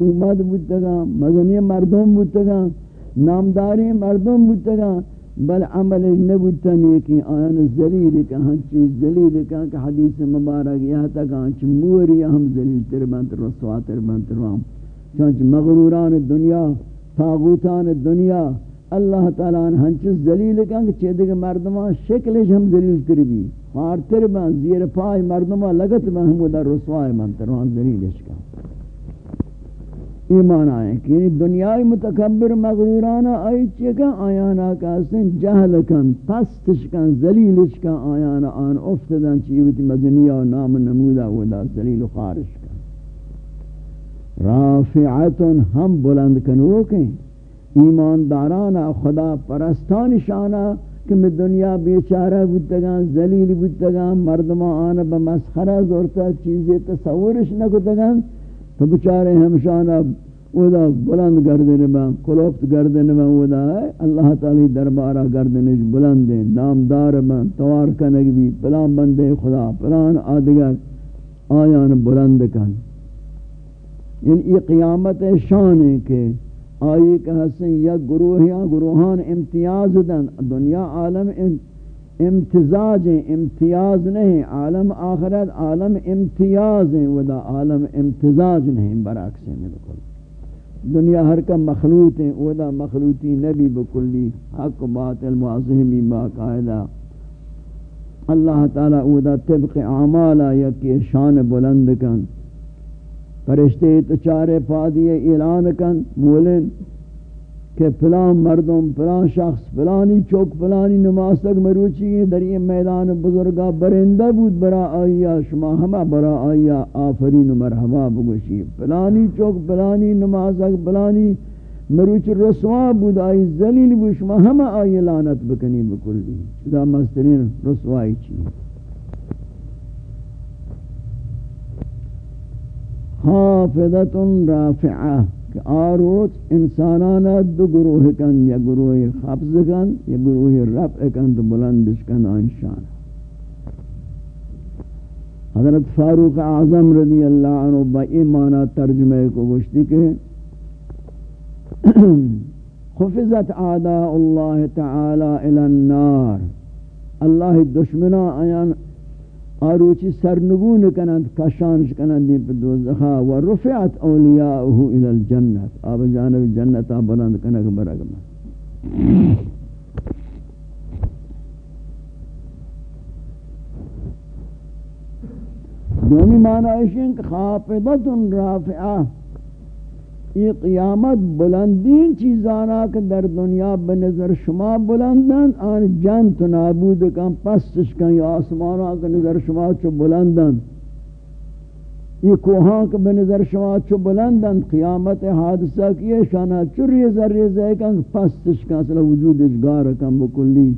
حکومت بودتگا مدنی مردم بودتگا نامداری مردم بودتگا بل عمل نبودتنی کہ آیان ذلیل کہ ہنچی ذلیل کہ حدیث مبارک یہ تک ہنچ موری ہم ذلیل تر بنت رسوا تر بنت روام چونچ مغروران دنیا تاغوتان دنیا، اللہ تعالیٰ نے ہنچ ذلیل کہ چیدے کہ مردمان شکلش ہم ذلیل تر بھی خارتر بن زیر پای مردمہ لگت میں ہم ادھر رسوائے منتر وہاں ذلیل اشکا ایمان آئے کہ دنیای متکبر مغرورانا آئی چکا آیانا کاسن جہل کن، پستش کن، ذلیلش کن آیانا آن افتدن چیوتی مدنیا و نام نمودا ودا ذلیل و خارش کن. رافعتن ہم بلند کنوکیں ایماندارانا خدا پرستان شانا کہ میں دنیا بیچارہ بودتگان، ذلیل بودتگان مردمہ آنا بمسخرہ زورتا چیزیں تصورش نکتگان تو بچارے ہمشانہ ودا بلند گردن با کلوفت گردن با ودا ہے۔ اللہ تعالی دربارہ گردنش بلند ہے، نامدار با توار کنگ بھی، پلان بندے خدا، پلان آدگر، آیان بلند کن۔ یعنی یہ قیامت شان ہے کہ آئی کہ حسن یا گروہ یا گروہان امتیاز دن، دنیا عالم امتیاز امتزاج ہیں امتیاز نہیں، عالم آخرت عالم امتیاز ہیں، ودا عالم امتزاج نہیں، برعکس ہیں، بالکل۔ دنیا ہر کا مخلوط ہیں، ودا مخلوطی نبی بکلی، حق باطل معظمی باقاعدہ۔ اللہ تعالی ودا طبق اعمالا یکی شان بلند کن۔ فرشتے تو چارے پادی اعلان کن بولن کہ پلان مردم پلان شخص پلانی چوک پلانی نماز تک مروچی در یہ میدان بزرگا برندہ بود، برا آیا شما ہما برا آیا آفرین و مرحبا بگوشی۔ پلانی چوک پلانی نماز تک پلانی مروچ رسوا بود، آئی ذلیل بود، شما ہما آئی لعنت بکنی بکلی۔ چدا مسترین، رسوائی چی؟ حافظت رافعہ۔ کہ آروچ انسانانا دو گروہ کن، یا گروہ خفظ کن، یا گروہ رفع کن، تو بلندش کن آنشان حضرت فاروق اعظم رضی اللہ عنہ با ایمانا ترجمہ کو گوشتی کہ خفظت اعداء اللہ تعالی الى النار. اللہ دشمنا آیان آروچی سرنگون کنند کشانش کنند دی دوزخا و رفعت اولیاؤه إلى الجنت. آب جانب جنتا بلند کنک برگم دومی معنی ہے کہ خافضت رافعہ یہ قیامت بلندین چیزانا کہ در دنیا بنظر شما بلندن آن جن تو نابود کن، پستش کن یا آسمانا کہ نظر شما چو بلندن یہ کوہاں کہ بنظر شما چو بلندن قیامت حادثہ کیے شانا چو ریزہ ریزہ کن، پستش کن، اصلا وجود اشگار کن، بکلی.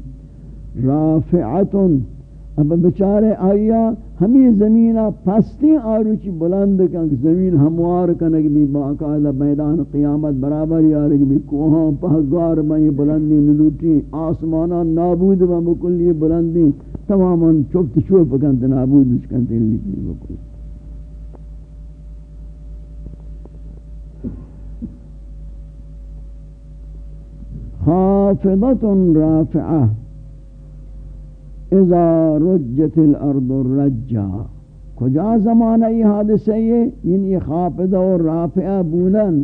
رافعتن اب بچارے آیا ہمیں زمینہ پستی آروچی بلند کن زمین ہموار کنگ بھی باقاعدہ میدان قیامت برابر یارگ بھی کوہاں پہگار میں بلندی نلوٹی آسمانا نابود و بکلی بلندی تماما چوبت چوب کنت نابود کنت لیتی بکلی خافضت رافعہ۔ اذا رجت الارض رجا کجا زمانہ یہ حادثہ یہ؟ یعنی خافضہ و رافعہ بولن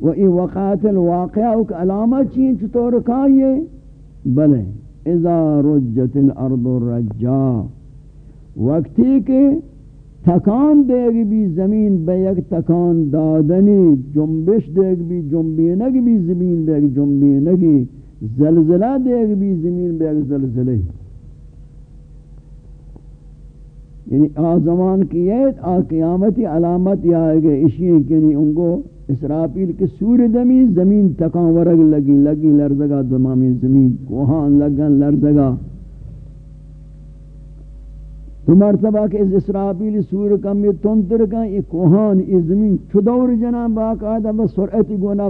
و ای وقات الواقعہ اک علامہ چین چطور کھائیے بلے، اذا رجت الارض رجا وقتی کہ تکان دے گی بھی زمین بے یک تکان دادنی، جنبش دے گی بھی جنبینگ بھی زمین بے یک جنبینگی زلزلہ دے گی بھی زمین بے یک زلزلہ یعنی آ زمان کی ہے آ قیامتی علامت یہ آئے گئے اسی یعنی ان کو اسرافیل کے سور دمی زمین تکان ورگ لگی لگی لرزگا دمامی زمین، کوہان لگن لرزگا۔ تو مرتبہ کہ اس اسرافیل سور کم یہ تنتر کا یہ کوہان، یہ زمین چدور جناب باقاعدہ بس سرعتی گونا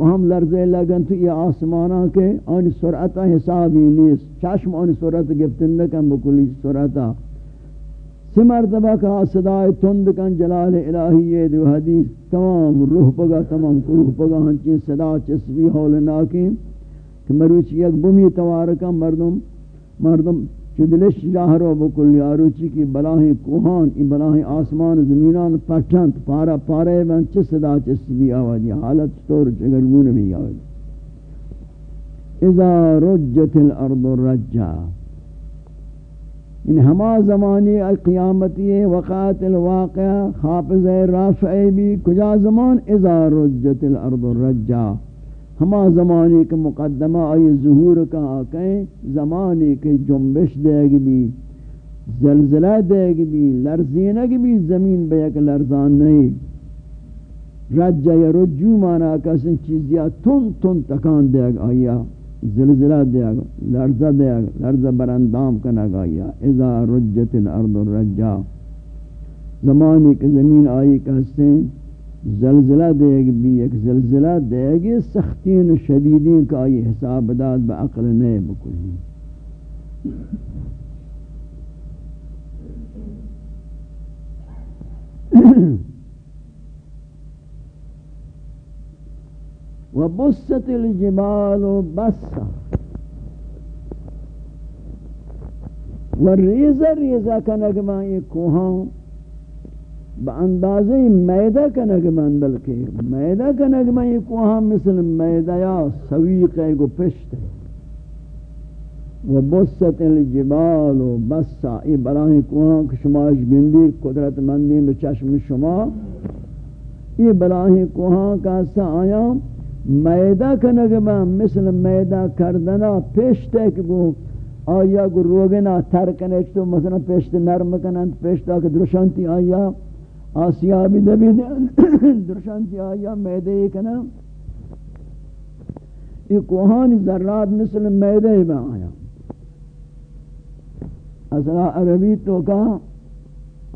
ہم لرزے لگن تو یہ آسمانہ کے آن سرعتا حسابی نیست، چشم آن سرعت گفتن لکن بکلی سرعتا سی مرتبہ کا صدای تند کن جلال الہی دو حدیث، تمام روح پگا تمام روح پگا ہنچین صدا چسبی حول ناکیم کہ مروچی یک بمی توارکا مردم مردم چدلش جاہرو بکل یاروچی کی بلاہیں کوہان ای بلاہیں آسمان زمینان پٹھنت پارا پارے بن چس صدا چسبی آوازی حالت طور چگرگون بھی آوازی اذا رجت الارض رجا ان ہما زمانی قیامتی وقات الواقع خافظ رافع بھی کجا زمان اذا رجت الارض رجا ہما زمانی کے مقدمہ آئی ظہور کا آکیں زمانی کے جنبش دے گی بھی، زلزلہ دے گی بھی لرزینہ گی بھی، زمین بے ایک لرزان نہیں۔ رجا یا رجو مانا کسی چیزیا تن تن تکان دے گا آیا۔ زلزلہ دیا گا، لرزہ دیا گا، لرزہ برندام کنا گا یا اذا رجت الارض رجا زمانی کے زمین آئی کہتے ہیں زلزلہ دے گی، بھی ایک زلزلہ دے گی، سختین و شدیدین کا آئی حساب داد، با عقل نئے بکلی Mm-hmm. وبست الجبال بسا. والریزہ ریزہ کنگمان یہ کوہاں، با اندازہ میدہ کنگمان بلکہ میدہ کنگمان یہ کوہاں مثل میدہ یا سویق ہے کو پشت ہے. وبست الجبال بسا. یہ براہ کوہاں کشماش گندی قدرت مندی بچشم شما، یہ براہ کوہاں کا سا آیا میدہ کنگ میں مثل میدہ کردنا پیشت ہے کہ آیا گو روگنا تر کنک تو مثلا پیشت نرم کنن پیشتا کہ درشانتی آیا آسیا بھی دبی درشانتی آیا، میدہ یہ کنا. یہ کوہانی ذرات مثل میدہ ہی میں آیا. اصلا عربی تو کہا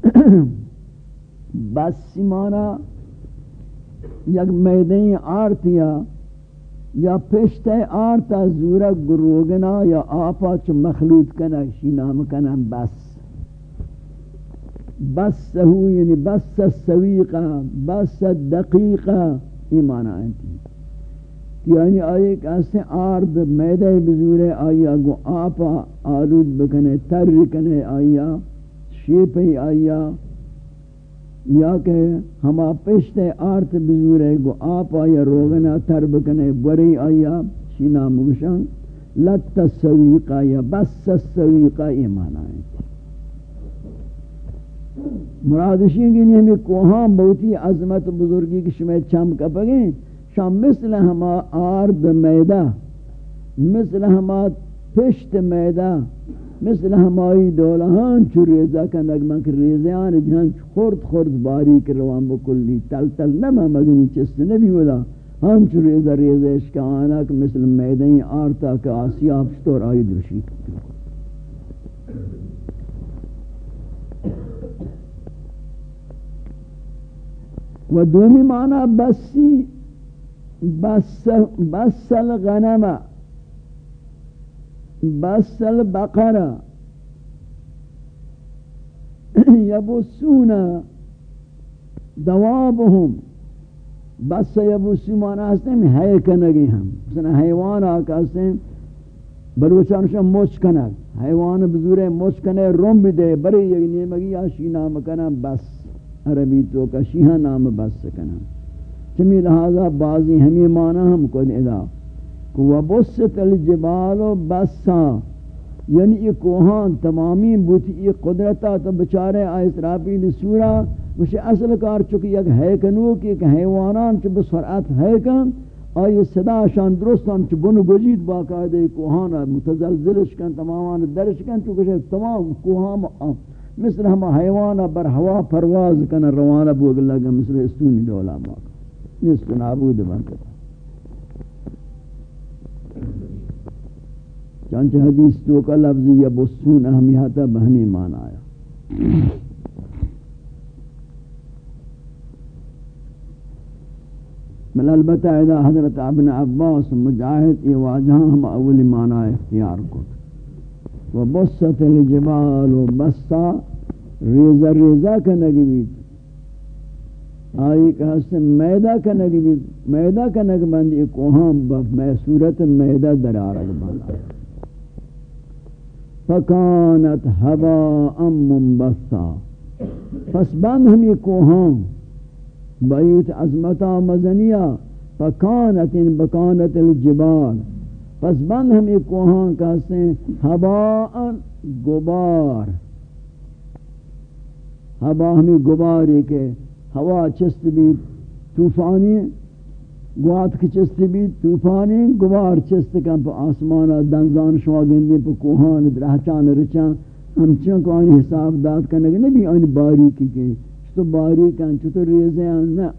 بس مانا یک میدین آرتیا یا پشت آرتا زورا گروگنا یا آپا چو مخلوط کنا، شی نام کنا، بس. بس سہو یعنی بس سویقا، بس دقیقا ایمانا انتی یعنی آئے کہ اس سے آرد میدہ بزور آیا گو آپا آلود بکنے تر کنے، آیا شیپی، آیا یا کہ ہما پشت آرت بزور ہے گو آپ آیا روغنا ترب کنے، بری آیا شینا مگشن لت سویقا یا بس سویقا ایمان آئے۔ مرادشی کی نہیں ہمیں کوہاں بہتی عظمت بزرگی کی شمی چم کا پگیں شام مثل ہما آرد میدہ، مثل ہما پشت میدہ مثل ہمائی دولہان چو ریزہ کا نگمہ کہ ریزیان جہاں خورد خورد باریک روان بکلی، تل تل نمہ مدنی چست نبی ودا. ہم چو ریزہ ریزہ اشکا آنا کہ مثل میدنی آرتا کہ آسیاب شتور آئی درشی. و دومی معنی بسی، بس بس الغنمہ بس البقرة يبسون دوابهم. بس يبسون مانا ہستیں ہے کنگی ہم مثلا حیوان آکا ہستے ہستیں بلوچانشا موچ کنگ حیوان بزور موچ کنگ روم بھی دے بری یک نیمگی آشی نام کنا بس. عربی تو کا شیحہ نام بس کنا چمی لہذا بعضی ہمیں مانا ہم کو ادا. وبست الجبال بسا. یعنی یہ کوہان تمامی بوتی، یہ قدرتا تو بچارے اسرافیل سورا، مجھے اصل کار چکی یک ہے کنو کہ ایک حیوانان چھ بسرعت ہے کن آئی صدا شان درستان چھ بنو گجید باقاعدہ کوہان متزلزلش کن تمامان درش کن چکہ تمام کوہان مثل ہم حیوان بر ہوا پرواز کن روانہ بوگ لگا مثل استونی دولا باقا نصف نابود بانکتا چانچہ حدیث تو کا لفظ یا بسون اہمیتا بہمی معنی آیا بل البتہ اذا حضرت ابن عباس مجاہد یہ واجہاں ہم اول معنی اختیار کو وبست الجبال بسا ریزہ ریزہ کا نگی آئی کہ ہستے میدہ کا نگی میدہ کا نگ بند ایک کوہاں میں صورت میدہ در آرگ فکانت ہوا ام منبسا پس بند ہم یہ کوہاں بیوت عظمتا مزنیہ فکانت ان بکانت الجبال. پس بند ہم ایک کوہاں کہتے ہیں ہوا گبار ہوا ہمیں گباری کے ہوا چست بھی طوفانی گوات کی چست بھی طوفانی، گوار چست کم پہ آسمانا دنزان شوا گندی پہ کوہان، درہچان، رچان ہم چون کو آنی حساب داد کرنے گے نبی آنی باریکی کے چھتو باریکن چھتو ریزے ہیں؟ نا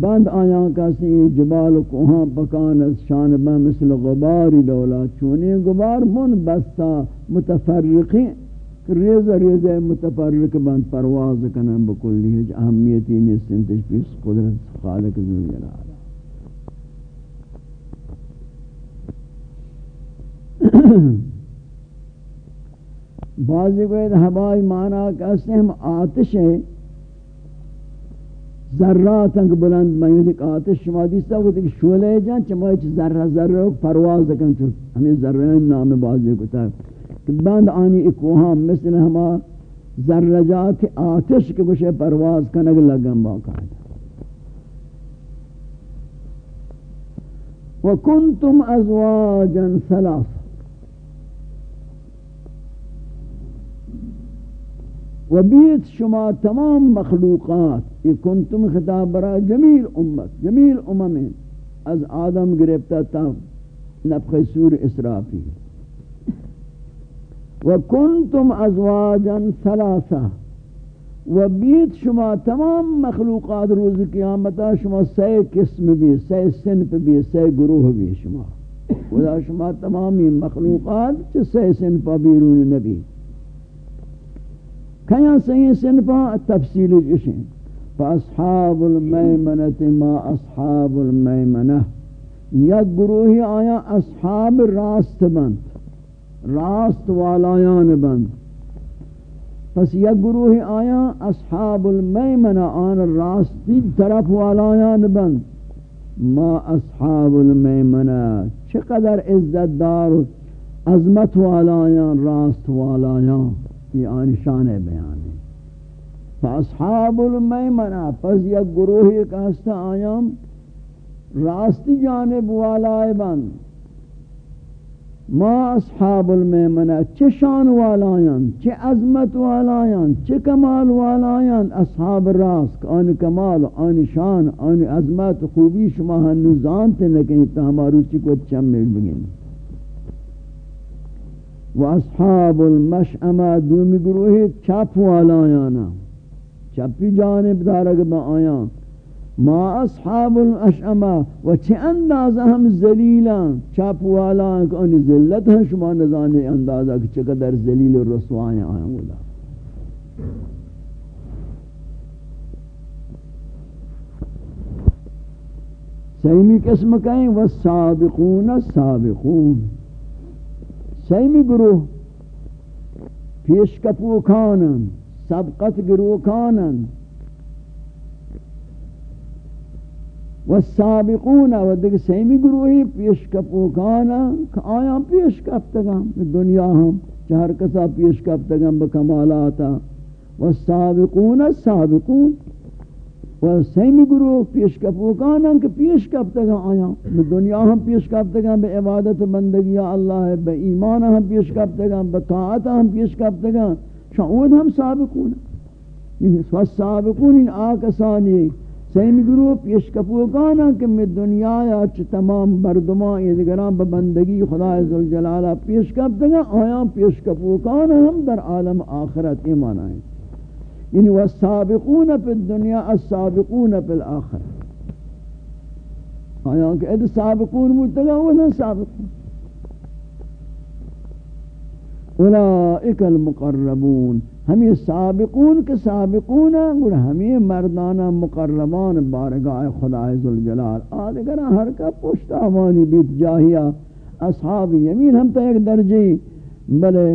بند آیاں کسی جبال و کوہاں پکانت شان با مثل غباری دولا چونی غبار من بستا متفرقی ریز ریز متفرق بند پرواز کنن بکلی ہے اہمیتی نیستن تشبیس قدرت خالق ذو جلال بعضی کوئی ہوائی معنی کہتے ہیں ہم آتش ہیں ذرات انگ بلند میں ایک آتش شما دیستا کو کہ شولے جان چما چ ذرہ ذرہ پرواز کن چ ہمیں ذرہ نام بازی کو تا کہ بند آنی ایک وہاں مثل ہما ذرجات آتش کے کچھ پرواز کنگ لگن باقاعدہ وکنتم ازواجا ثلاث. و بیت شما تمام مخلوقات، یہ کنتم خطاب برا جمیل امت، جمیل امم از آدم گرفتا تا نفخ سور اسرافی. و کنتم ازواجا ثلاثہ، و بیت شما تمام مخلوقات روز قیامتا شما سی قسم بھی سی صنف بھی سی گروہ بھی شما. خدا شما تمامی مخلوقات چھ سی صنفہ بیرون نبی. کیا صحیح صنفہ تفصیل جشن۔ فاصحاب المیمنت ما اصحاب المیمنہ۔ یک گروہی آیا اصحاب راست بند۔ راست والایان بند۔ پس یک گروہی آیا اصحاب المیمنہ، آن راستی طرف والایان بند۔ ما اصحاب المیمنہ، چقدر عزت دار عظمت والایان، راست والایان۔ یہ آن شان بیان ہے۔ فاصحاب المیمنہ، پس یک گروہی کہستا آیام راستی جانب والائے بند۔ ما اصحاب المیمنہ، چه شان والایان چه عظمت والایان چه کمال والایان اصحاب راست، آن کمال، آن شان، آن عظمت، خوبی شما ہنو زانتے نکیں تا ہمارو چی کو چمیل بگیں و اصحاب المشعمہ دومی گروہی چپ والا آیانا چپی جانب دارگ با آیان. ما اصحاب الاشعمہ و چه اندازہ ہم زلیلا چپ والا انہی ذلت ہیں شما نظانے اندازہ کہ چقدر زلیل رسوائیں آیاں گولا سیمی قسم کہیں والسابقون السابقون سیمی گروہ پیش کپو کانن سبقت گروہ کانن والسابقون و دیکھ سیمی گروہی پیش کپو کانن آیا پیش کپتگم دنیا ہم چہر کسا پیش کپتگم بکمالاتا والسابقون السابقون و سیمی گروہ پیش کپوکانا کہ پیش کب تک آیا۔ دنیا ہم پیش کب تک بے عبادت بندگی اللہ ہے بے ایمان ہم پیش کب تک بے طاعت ہم پیش کب تک شعود ہم سابقون۔ یعنی سابقون ان آکسانی۔ سیمی گروہ پیش کپوکانا کہ میں دنیا یا چھ تمام بردمان یعنی ادگران بندگی، خدا عزالجلالہ پیش کب تک آیا، پیش کپوکانا ہم در عالم آخرت ایمان آئیں یعنی والسابقون فی الدنیا السابقون فی الاخر. آیا کہ اد سابقون متگا ونا سابقون. اولئک المقربون. ہمیں سابقون کے سابقون ہیں اور ہمیں مردانہ مقربان بارگاہ خدا عزالجلال آدھگر ہر کا پشت آوانی بیت جاہیہ اصحاب یمین ہم تا ایک درجی بلے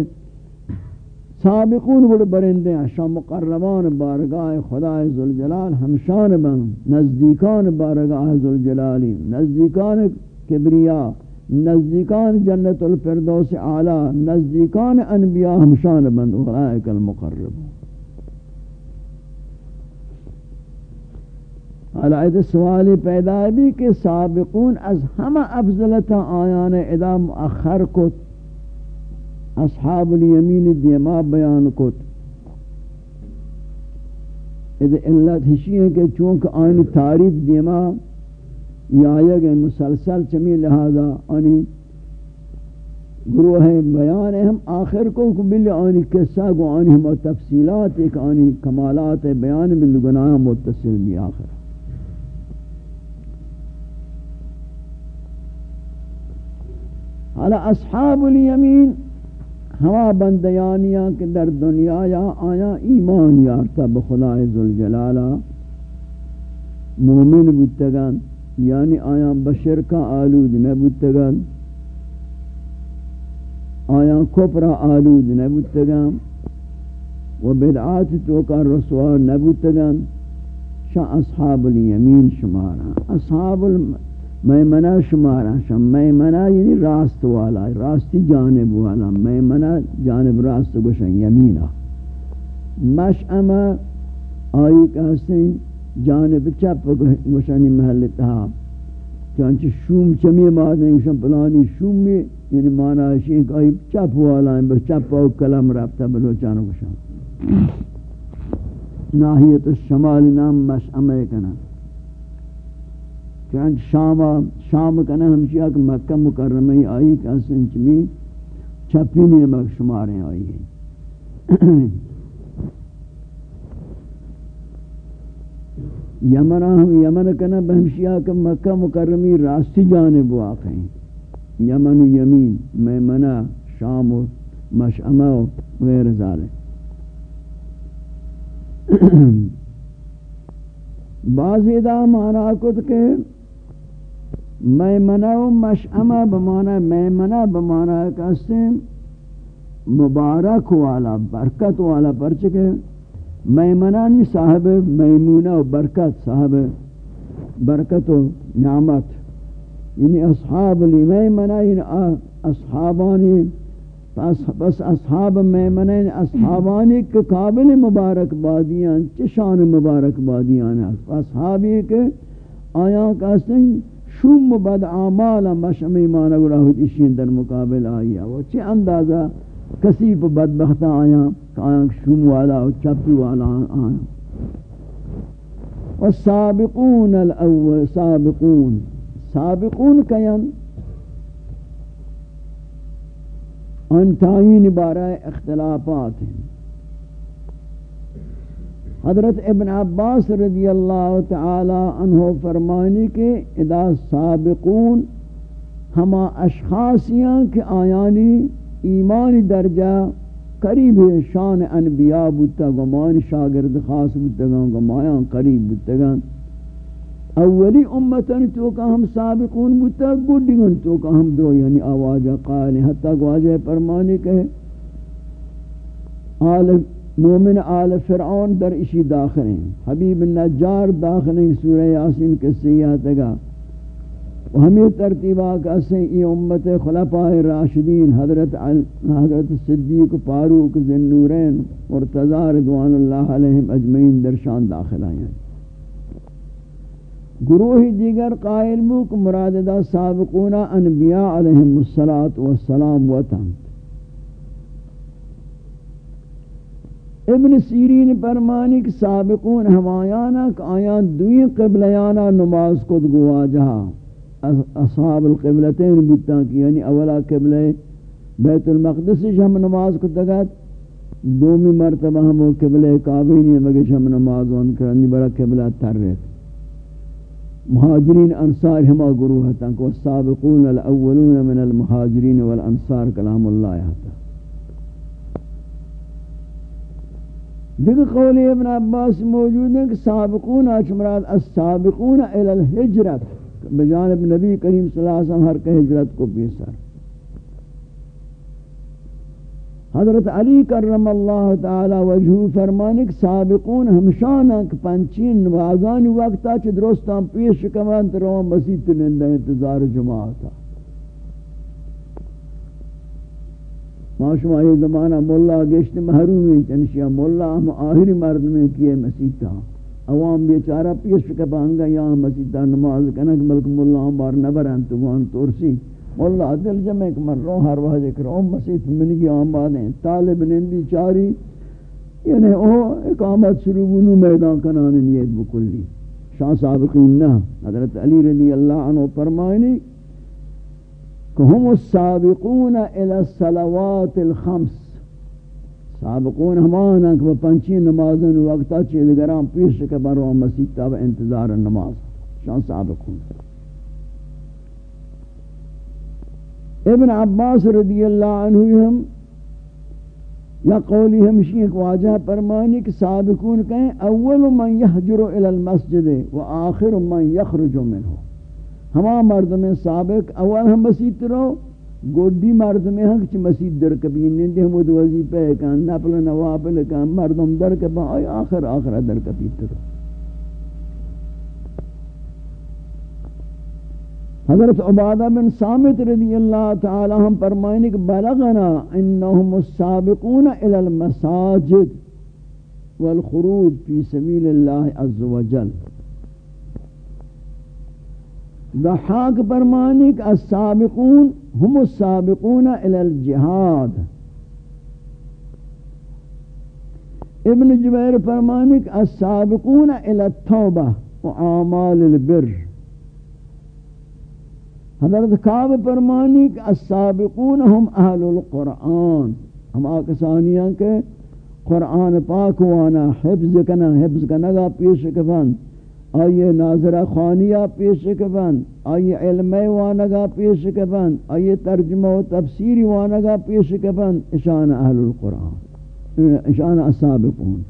سابقون بڑ برندے ہیں، شام مقربان بارگاہ خدا ذوالجلال، ہمشان بن نزدیکان بارگاہ ذوالجلالی، نزدیکان کبریا، نزدیکان جنت الفردوس اعلی، نزدیکان انبیاء، ہمشان بن اولئک المقربون. علائد سوالی پیدا بھی کہ سابقون از ہم افضلتا آیان ادا مؤخر کت اصحاب الیمین دیما بیان کت۔ ادھے علت ہشی ہے کہ چونکہ آئین تعریف دیما یا گئے مسلسل چمی لہذا آنی گروہ بیان ہم آخر کو بل آنی قصہ گو آنی ہم تفصیلات ایک آنی کمالات بیان بالگناہ متصل بھی آخر۔ حالا اصحاب الیمین ہوا بندیانیاں کہ در دنیا یا آیا ایمان یارتا بخدا ذوالجلالہ مومن بودتگن یعنی آیا بشرکا آلود نبودتگن آیا کپرا آلود نبودتگن و بدعات توکا رسوا نبودتگن شاہ اصحاب الیمین شمارا۔ اصحاب الیمین میمنہ شمارا شم، میمنہ یعنی راست والا، راستی جانب والا، میمنہ جانب راست گوشن یمینہ مشعمہ آئی کہستے جانب چپ گوشنی محل تہا چانچہ شوم چمی مادن، گوشن پلانی شوم میں یعنی معنی ہے کہ آئی چپ والا ہے بس چپ و کلم رابطہ بلوچانو گوشن. ناہیت الشمال نام مشعمہ کنا چنانچہ شام شام کنا ہمشیہ کہ مکہ مکرمہ آئی کہ سنچمی چھپینی نمک شماریں آئی ہیں۔ یمن ہم یمن کنا بہمشیہ کہ مکہ مکرمی راستی جانب واقع ہیں۔ یمن و یمین، میمنہ، شام و مشعمہ و غیر ذالک۔ بعضی دا مانا کت کہ میمنہ و مشعمہ بمانا میمنہ بمانا کہتے ہیں مبارک والا برکت والا پرچکے میمنہ نہیں صاحب میمونہ و برکت صاحب. برکت و نعمت. یعنی اصحاب لی میمنہ یعنی, یعنی اصحابانی. پس اصحاب میمنہ یعنی اصحابانی کے قابل مبارک بادیان چشان مبارک بادیان اصحابی کے آیاں کہتے ہیں شوم بد اعمال مشم ایمان گرا ہوتی شین در مقابل آیا. وہ چه اندازہ کسی پہ بدبخت آیا آیا شوم والا و چپی والا آیا. والسابقون الاول، سابقون. سابقون کین ان تعین بارہ اختلافات. ہیں حضرت ابن عباس رضی اللہ تعالی عنہ فرمانی کے ادا سابقون، ہما اشخاصیاں کہ آیانی ایمان درجہ قریب شان انبیاء بودتا، گمان شاگرد خاص بودتا گمان قریب بودتا۔ اولی امتن تو کا ہم سابقون بودتا گوڑی تو کا ہم دو یعنی آواجہ قائل حتی گواجہ فرمانی کہ آل مومن آل فرعون در اشی داخل ہیں۔ حبیب النجار داخل ہیں سورہ یاسین کے سیاحت گا ہمیں ترتیبہ کیسے یہ امت خلفاء راشدین حضرت حضرت صدیق فاروق ذنورین مرتضی رضوان اللہ علیہم اجمعین درشان داخل آئے ہیں۔ گروہ دیگر قائل موک مراددہ سابقون انبیاء علیہم السلام و تنت ابن سیرین فرمانی کہ سابقون ہمایانا کہ آیان دوئی قبلیانا نماز کد گوا جہا اصحاب القبلتین بودتا کی یعنی اولا قبلہ بیت المقدس ہم نماز کو تگت دومی مرتبہ ہم قبلہ کعبینی مگش ہم نماز ون کرنی بڑا قبلہ تر رہت مہاجرین انصار ہما گروہ تنک والسابقون الاولون من المہاجرین والانصار کلام اللہ یہاں دیکھ قول ابن عباس موجود ہیں کہ سابقون اچمراد السابقون الى الحجرت. بجانب نبی کریم صلی اللہ علیہ وسلم ہر کہ ہجرت کو پیسر. حضرت علی کرم اللہ تعالی وجہ فرمانک سابقون ہمشانک پنچین نوازانی وقتا چھ درستان پیش کمانت رو مسیط لندہ انتظار جماعتا ما شما یہ زمانہ مولا گشت محرومی چنشیا مولا ہم آخری مرد میں کیے مسیطا ہاں۔ عوام بیچارہ پیش کبانگا یہاں مسیطا نماز کنک ملک مولا ہم بار نبرن تو وہاں تورسی مولا دل جمع کمر رو ہر وحد اکرام مسیح منگی آماد ہیں۔ طالب نندی چاری یعنی او اقامت شروع بنو میدان کنان نیت بکلی۔ شاہ سابقین نا حضرت علی رضی اللہ عنہ فرمائنی کہ ہم السابقون الى الصلوات الخمس. سابقون ہمانا کہ وہ پنچی نمازن وقتا چیز گرام پیش کے برو مسیح تاب انتظار نماز. شاہ سابقون. ابن عباس رضی اللہ عنہ ہم یا قولی ہمشی ایک واجہ پرمانی کہ سابقون کہیں اول من یحجر الى المسجد و آخر من یخرج منہ. ہما مرد میں سابق، اول ہم مسید رو گوڑی مرد میں ہم کچھ مسید در کبھی نندے ہم دو وزیپے کن نفل نوابل کن مردم در کبھی آئی آخر آخر در کبھی ترو۔ حضرت عبادہ بن سامت رضی اللہ تعالی ہم فرمائنے کہ بلغنا انہم السابقون الى المساجد والخروج فی سبیل اللہ عز و جل ضحاک کہ السابقون ہم السابقون الى الجہاد. ابن جبیر فرمائنے کہ السابقون الى التوبہ وعامال البر. حضرت کعب فرمانی کہ السابقون ہم اہل القرآن. ہم آکسانیاں کے قرآن پاک وانا حفظ کنا، حفظ کنگا، پیش کفن. آئیے ناظرہ خوانیہ پیش کفن آئیے علم وانگا پیش کفن آئیے ترجمہ و تفسیری وانگا پیش کفن اشان اہل القرآن اشان السابقون۔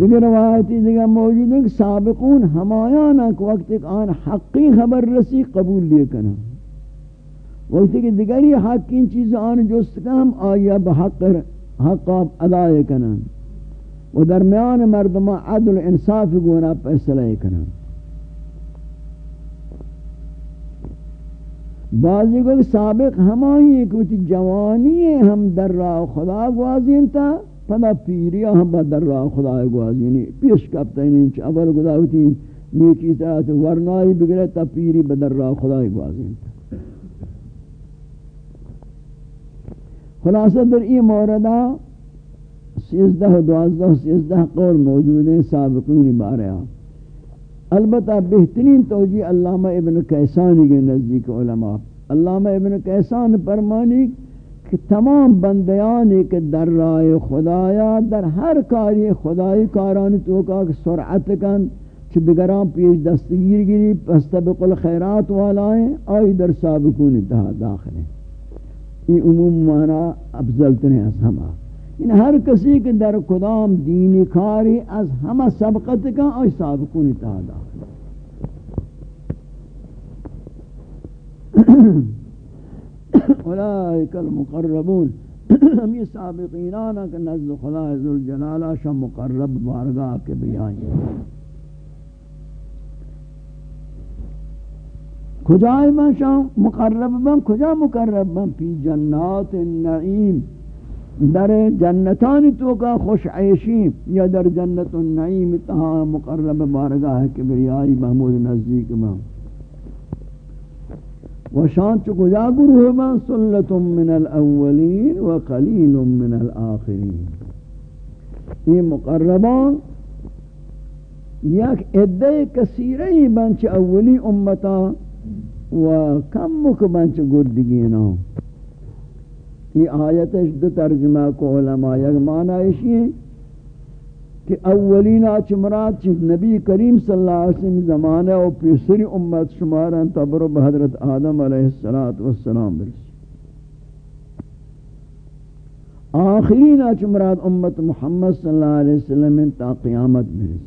دیگر روایتی دیگر موجود ہیں کہ سابقون ہمایانا کہ وقت ایک آن حقی خبر رسی قبول لے کنا وقت کہ دیگری حق حقی چیز آن جست کا آیا بحق حق ادائے کنا و درمیان مردمہ عدل انصاف گونا پیسلے کنا بعضی کو سابق ہمائی کہ جوانی ہم در راہ خدا گوازین تا، پدا پیریا ہم بدر را خدا گوازینی پیش کبتا نہیں اول خدا ہوتی نیکی طرح سے ورنائی بگرے تا پیری بدر را خدا گوازین تا۔ خلاصہ در این موردہ سیزدہ دوازدہ سیزدہ قول موجود ہیں سابقین بارے البتہ بہترین توجیہ علامہ ابن کیسانی کے نزدیک علماء. علامہ ابن کیسان فرمانی کہ تمام بندیان ایک در رائے خدایا، در ہر کاری خدای کاران تو کا سرعت کن چھ دگران پیش دستگیر گری پستبق الخیرات والائیں آئی در سابقون اتحا داخل ہیں. یہ عموم مانا افضل ترین از ہما۔ ان ہر کسی کے در کدام دینی کاری از ہما سبقت کا آئی سابقون اتحا داخل اولئک المقربون۔ ہم یہ سابقینانا کہ نزد خدا ذوالجلالہ شم مقرب بارگاہ کے بیائیں کجائے من شام مقرب من کجا مقرب من؟ پی جنات النعیم۔ در جنتان تو کا خوش عیشی یا در جنت النعیم تہا مقرب بارگاہ کے بیائی محمود نزدیک من وشان چکو جا گروہ من سلت من الاولین و قلیل من الاخرین۔ یہ مقربان یک عدہ کثیرہی بنچ اولی امتا و کم مک بنچ گردگینا یہ آیتش دو ترجمہ کو علماء یک معنی ہے کہ اولین آچ مراد چیز نبی کریم صلی اللہ علیہ وسلم زمانہ و پیسری امت شمارن تبرو بحضرت آدم علیہ السلام برسی آخرین آچ مراد امت محمد صلی اللہ علیہ وسلم تا قیامت برسی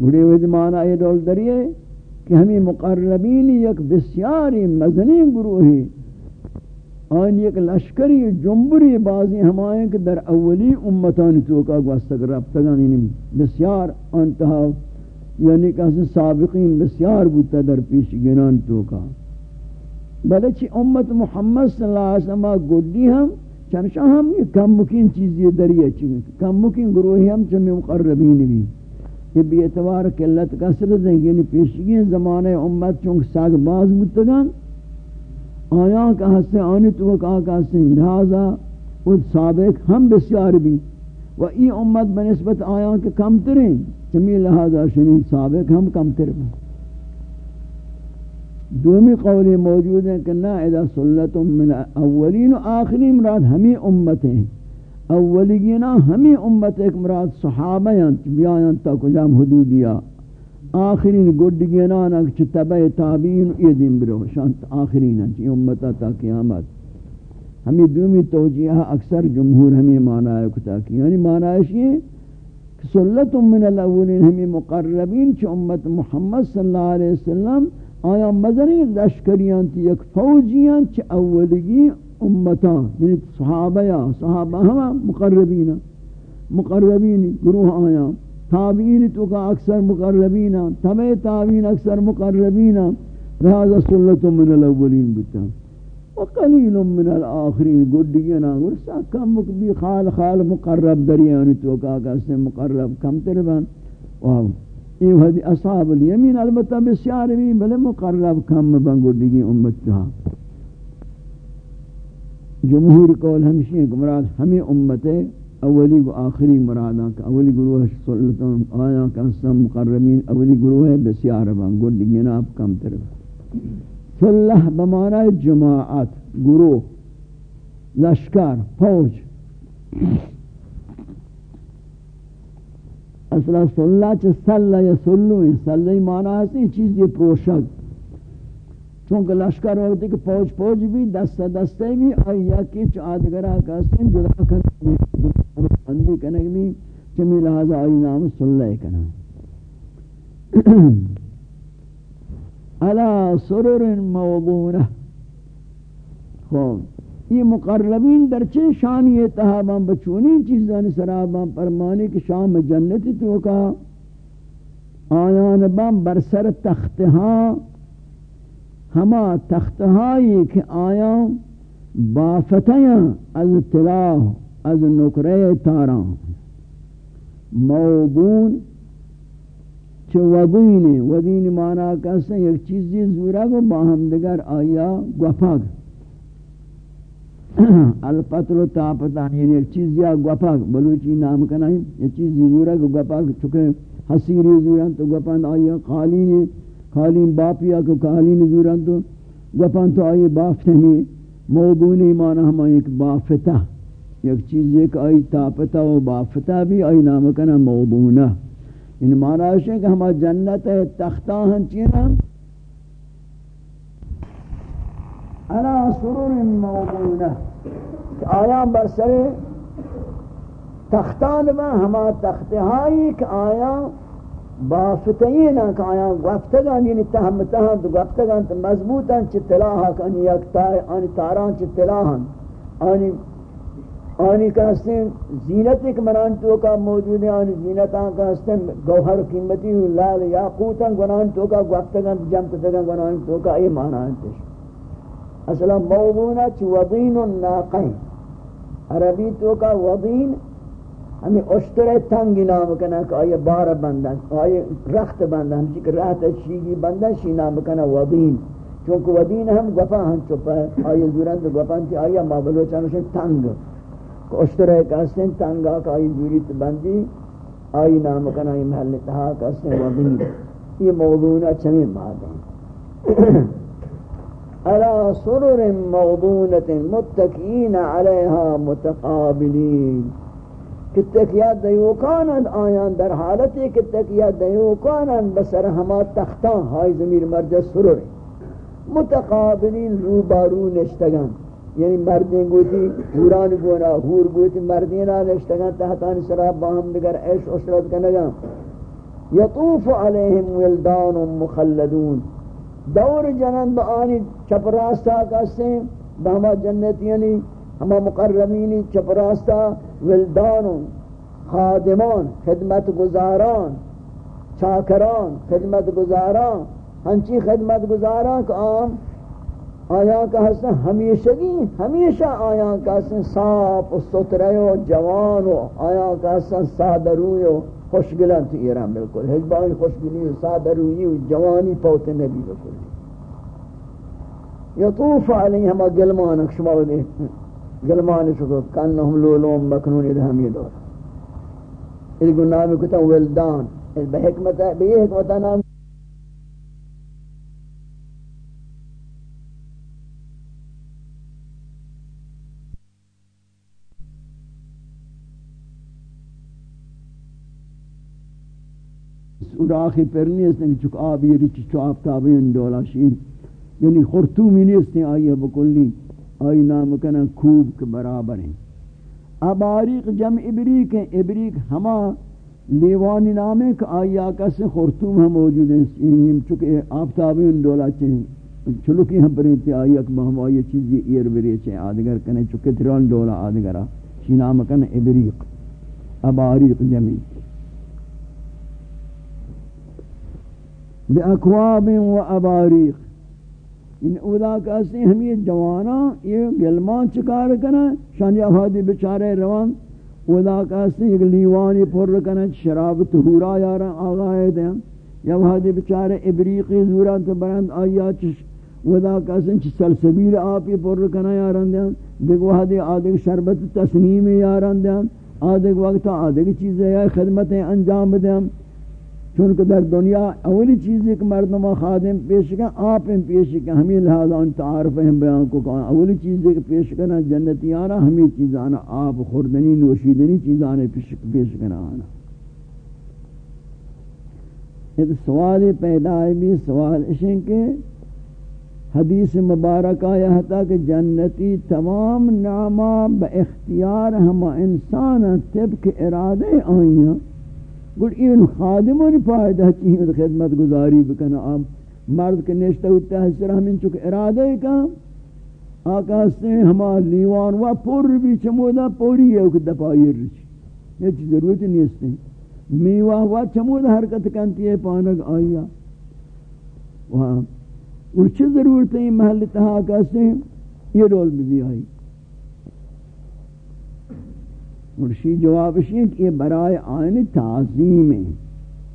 گھڑی ہوئی معنی یہ دول دریئے؟ کہ ہمیں مقربین یک بسیاری مزنی گروہی آن یک لشکری جنبری بازی ہمائیں کہ در اولی امتانی توکا گوستگ ربتگان یعنی بسیار انتہا یعنی کہ سابقین بسیار بودتا در پیش گنان توکا بلچہ امت محمد صلی اللہ علیہ وسلم گودی ہم چنشا ہم یہ کم مکین چیزی دریئے چیزی کم مکین گروہی ہم چمی مقربین بھی۔ یہ بھی اعتبار قلت کسرت ہیں یعنی پیشگین زمانے امت چونک ساگ باز بودتگان آیا کا حصے آنی تو کا حصے لہذا اس سابق ہم بسیار بھی، و ای امت بنسبت آیا کہ کم ترین چمی لہذا شنید سابق ہم کم تر بھی۔ دومی قولی موجود ہیں کہ نا اذا سلط من اولین و آخری مراد ہمیں امت ہیں اولیگینا ہمیں امت ایک مراد صحابہ ہیں بیان تا کجام حدودیا آخرین گڈگینا نک تبع تابعین یہ دین برو شانت آخرین چی امتا تا قیامت۔ ہمیں دومی توجیہ اکثر جمہور ہمیں معنی ہے کتا کی۔ یعنی معنی ہے کہ سلط من الاولین ہمیں مقربین چی امت محمد صلی اللہ علیہ وسلم آیا مزنی لشکریان تی، یک فوجیان چی اولگی امتان یعنی صحابہ یا صحابہ ہما مقربین مقربین گروہ آیا. تابعین تو کا اکثر مقربین تبع تابعین اکثر مقربین. لہذا سلط من الاولین بتا. وقلیل من الاخرین گڈینا ورسا کم بھی خال خال مقرب دریان تو کا کہ مقرب کم تربان واو. یہ حدی اصحاب الیمین البتہ بسیار بھی بلے مقرب کم بن گڈی امت تھا جمہور قول ہمشی ہیں کہ مراد ہمیں امت اولی و آخری مراداں کہ اولی گروہ سلطان آیا کہ ہستم مقربین اولی گروہ بسیار بان گوڑ گناب کم طرف صلح بمعنی جماعت گروہ لشکر فوج. اصلا صلح چھ صلح یا صلو صلح معنی ہے چیز یہ پروشک. چونکہ لشکر وقتی کہ پوچ پوچ بھی، دست دستے بھی آیا کی چادگرہ کسن جدا کرنے بندی کنگ بھی، چمی لہذا آئی نام صلی کنا۔ علا سرر موضونہ۔ خوب۔ یہ مقربین در چے شانی اتحابان بچونی چیزان سرابان پرمانی کہ شام جنتی تو کا۔ آیان بان برسر تختہاں ہما تختہائی کہ آیا بافتیاں از تلاہ، از نکرے تاراں موبون چھ ودین ودین مانا کہتے ہیں ایک چیزی زورا کو باہم دگر آیا گوپاگ الپتر و تاپتان یعنی ایک چیز چیزی گوپاگ بلوچی نام کنائی ایک چیزی زورا کو گوپاگ چکے حسیری زورا تو گوپاند آیا قالین قالین باپیا کو قالین زوران تو گپان تو آئی باف تہمی موضوعی مانا ہم ایک بافتہ۔ ایک چیز ایک آئی تاپتہ و بافتہ بھی آئی نام کنا موضوعنا ان مانا ہے کہ ہما جنت ہے تختہ ہن چینا؟ انا سرور موضوعنا آیا برسر تختان میں ہما تختہائی کہ آیا با بافتین یعنی کہ آیا گفتگان یعنی تہمتہاں تو گفتگان تو مضبوطاں چی تلاہا کنی یک آنی تاران چی تلاہاں آنی آنی کہستے زینت ایک مران تو کا موجود ہے آنی زینتاں کہستے گوھر قیمتی لال یاقوتاں گنان تو کا گفتگان جمع کتگان گنان تو کا ای مانا ہے اصلا موضوعنا چی وضین الناقین عربی تو کا وضین ہمیں اشتر تنگی نام کنا کہ آئے بار بندن آئے رخت بندن ہمچی کہ رہت شیگی بندن شی نام کنا ودین چونکہ ودین ہم گفا ہم چپا ہے آئے زوران تو گفا ہم چی آئے ما بلوچانوشن تنگ کہ اشتر ایک تنگا کہ آئے زوریت بندی آئے نام کنا یہ محل تہا کہ ودین یہ موضوعنا چمین بات ہیں على سرر موضونة متكئين عليها متقابلين کہ تکیہ دیوکانند آیان در حالتی کہ تکیہ دیوکانند بسر ہما تختان ہائی زمیر مرجع سرور. متقابلین رو بارو نشتگان. یعنی مردین گوتی ہوران گونا ہور گوتی مردین نشتگان، تحتان سراب باہم دگر عیش اشرت کنگان. یطوف علیہم ولدان مخلدون. دور جنن بآنی چپ راستہ کسیں بہما جنتیانی ہما مقرمینی چپ راستہ ولدان خادمان خدمت گزاران چاکران خدمت گزاران ہنچی خدمت گزاران کہ آم آیا کا حسن ہمیشگی، ہمیشہ آیا کا حسن صاف و سترے و جوان و آیا کا حسن سادروی و خوشگلن تو ایران بالکل۔ حجبانی خوشگلی و سادروی و جوانی پوت نبی بالکل۔ یطوف علی ہما گلمانک شما دے گلمان شکر کانہم لولوم مکنون ادھامی دور اس کو نام کتا ولدان اس بحکمت ہے بے حکمت نام. سوراخی پر نیست ہیں چک آبی ریچ چواب تابین دولا شیر یعنی خرطومی نیست ہیں آئیے بکلی. آئی نام کنا کوب کے برابر ہیں۔ اباریق جمع ابریق ہیں۔ ابریق ہما لیوانی نام ہے کہ آئی آقا سے خرطوم ہم موجود ہیں۔ چکہ آفتابی ان دولا چاہیں چلوکی ہم پرینتی آئی اکبہ ہم آئی چیزی ایر بری چاہیں آدگر کنے چکہ تران دولا آدگرہ چی نام کنا ابریق۔ اباریق جمعی بے اکواب و ان اولا کہتے ہیں ہم یہ جوانا یہ گلمان چکار کنا شانی افادی بچارے روان اولا کہتے ہیں ایک لیوانی پر کنا، شراب تہورا یارا آغائے دیں یا وحادی بچارے ابریقی زورا تو برند آیا چش اولا کہتے ہیں چھ سلسبیل آپی پر کنا یاران دیں دیکھ وحادی آدھگ شربت تسنیم یاران دیں آدھگ وقت آدھگ چیزیں یا خدمتیں انجام دیں چونکہ در دنیا اولی چیزی کہ مردم خادم پیش کریں آپ ہم پیش کریں ہمیں لہذا ان تعارف ہم بیان کو کہاں اولی چیزی کہ پیش کریں جنتی آنا ہمیں چیز آنا آپ خوردنی، نوشیدنی چیز آنے پیش کریں آنا۔ یہ سوال پیدا ہے بھی، سوال اشیں کہ حدیث مبارک آیا تھا کہ جنتی تمام نعمہ با اختیار ہما انسان طبق ارادے آئیاں گوڑ این خادمون پائدہ چیئے خدمت گزاری بکنا آم مرد کے نشتہ ہوتا ہے سر ہمیں چکے ارادہ کا آقا سے ہما لیوان و پور بھی چمودا پوری ہے کہ دپائیر رچ یہ چیز ضرورت نہیں اس نے میوہ و چمودا حرکت کنتی ہے پانک آئیا وہاں اور چھ ضرورت ہے محل تہا آقا سے یہ رول بھی بھی آئی۔ مرشی جواب ہے کہ یہ برائے آئین تعظیم ہے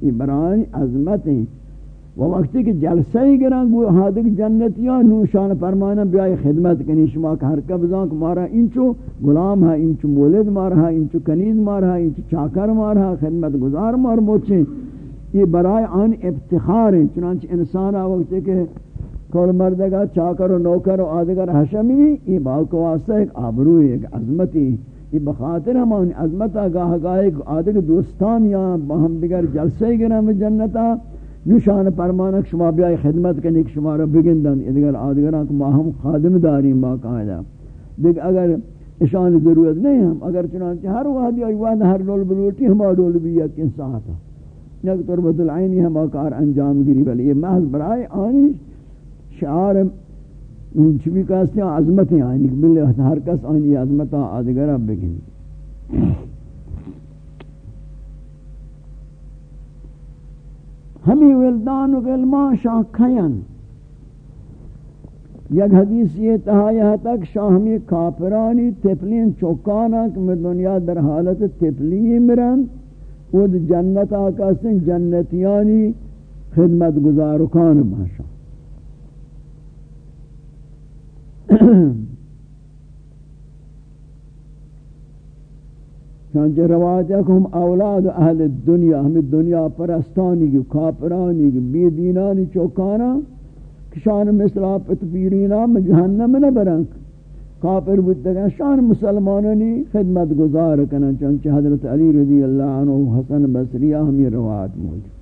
یہ برائے عظمت ہے وہ وقتی کہ جلسہ ہی گران گو حادق جنتیاں نوشان فرمانا بیائی خدمت کنی، شما کہ ہر کب زانک مارا انچو غلام ہے انچو مولد مارا ہے انچو کنید مارا ہے انچو چاکر مارا ہے خدمت گزار مار موچیں یہ برائے آن افتخار ہیں، چنانچہ انسان آوقتی کہ کول مردگا، چاکر و نوکر و آدگر حشمی، یہ باوک واسطہ ایک آبروی ایک عظمتی۔ یہ بخاطر ہم ان عظمت گاہ گاہ آدھگ دوستان یا ہم دیگر جلسے گرم جنتا نشان پرمانک شما بیائی خدمت کرنے کہ شما را بگندن۔ دیگر آدھگران کہ ما ہم خادم داریم باقاعدہ دیکھ اگر اشان ضرورت نہیں ہم، اگر چنانچہ ہر وحدی آئی وحد ہر لول بلوٹی ہم آدھول بھی یک انسان تھا۔ یک تربت العینی ہم آکار انجام گری بلی یہ محض برائے آنی شعار ان چوی کاستے ہیں عظمتیں آئینی کہ بلے ہر کس آئینی عظمتہ آدھگرہ بگن ہمیں ولدان و غلمان شاہ کھین یک حدیث یہ تہایا تک شاہ ہمیں کافرانی تپلین چوکانا کہ میں دنیا در حالت تپلی مرن۔ وہ جنت آکا سن جنتیانی خدمت گزارکان ماشاء چانچہ روایت ہے کہ ہم اولاد اہل الدنیا ہمیں دنیا پرستانی کی کافرانی کی بی دینانی چوکانا شان مثل آپ پیرینا میں جہنم نہ برنک کافر بودتا شان مسلمانانی خدمت گزار کنا چانچہ حضرت علی رضی اللہ عنہ حسن بصریہ ہمیں روایت موجود۔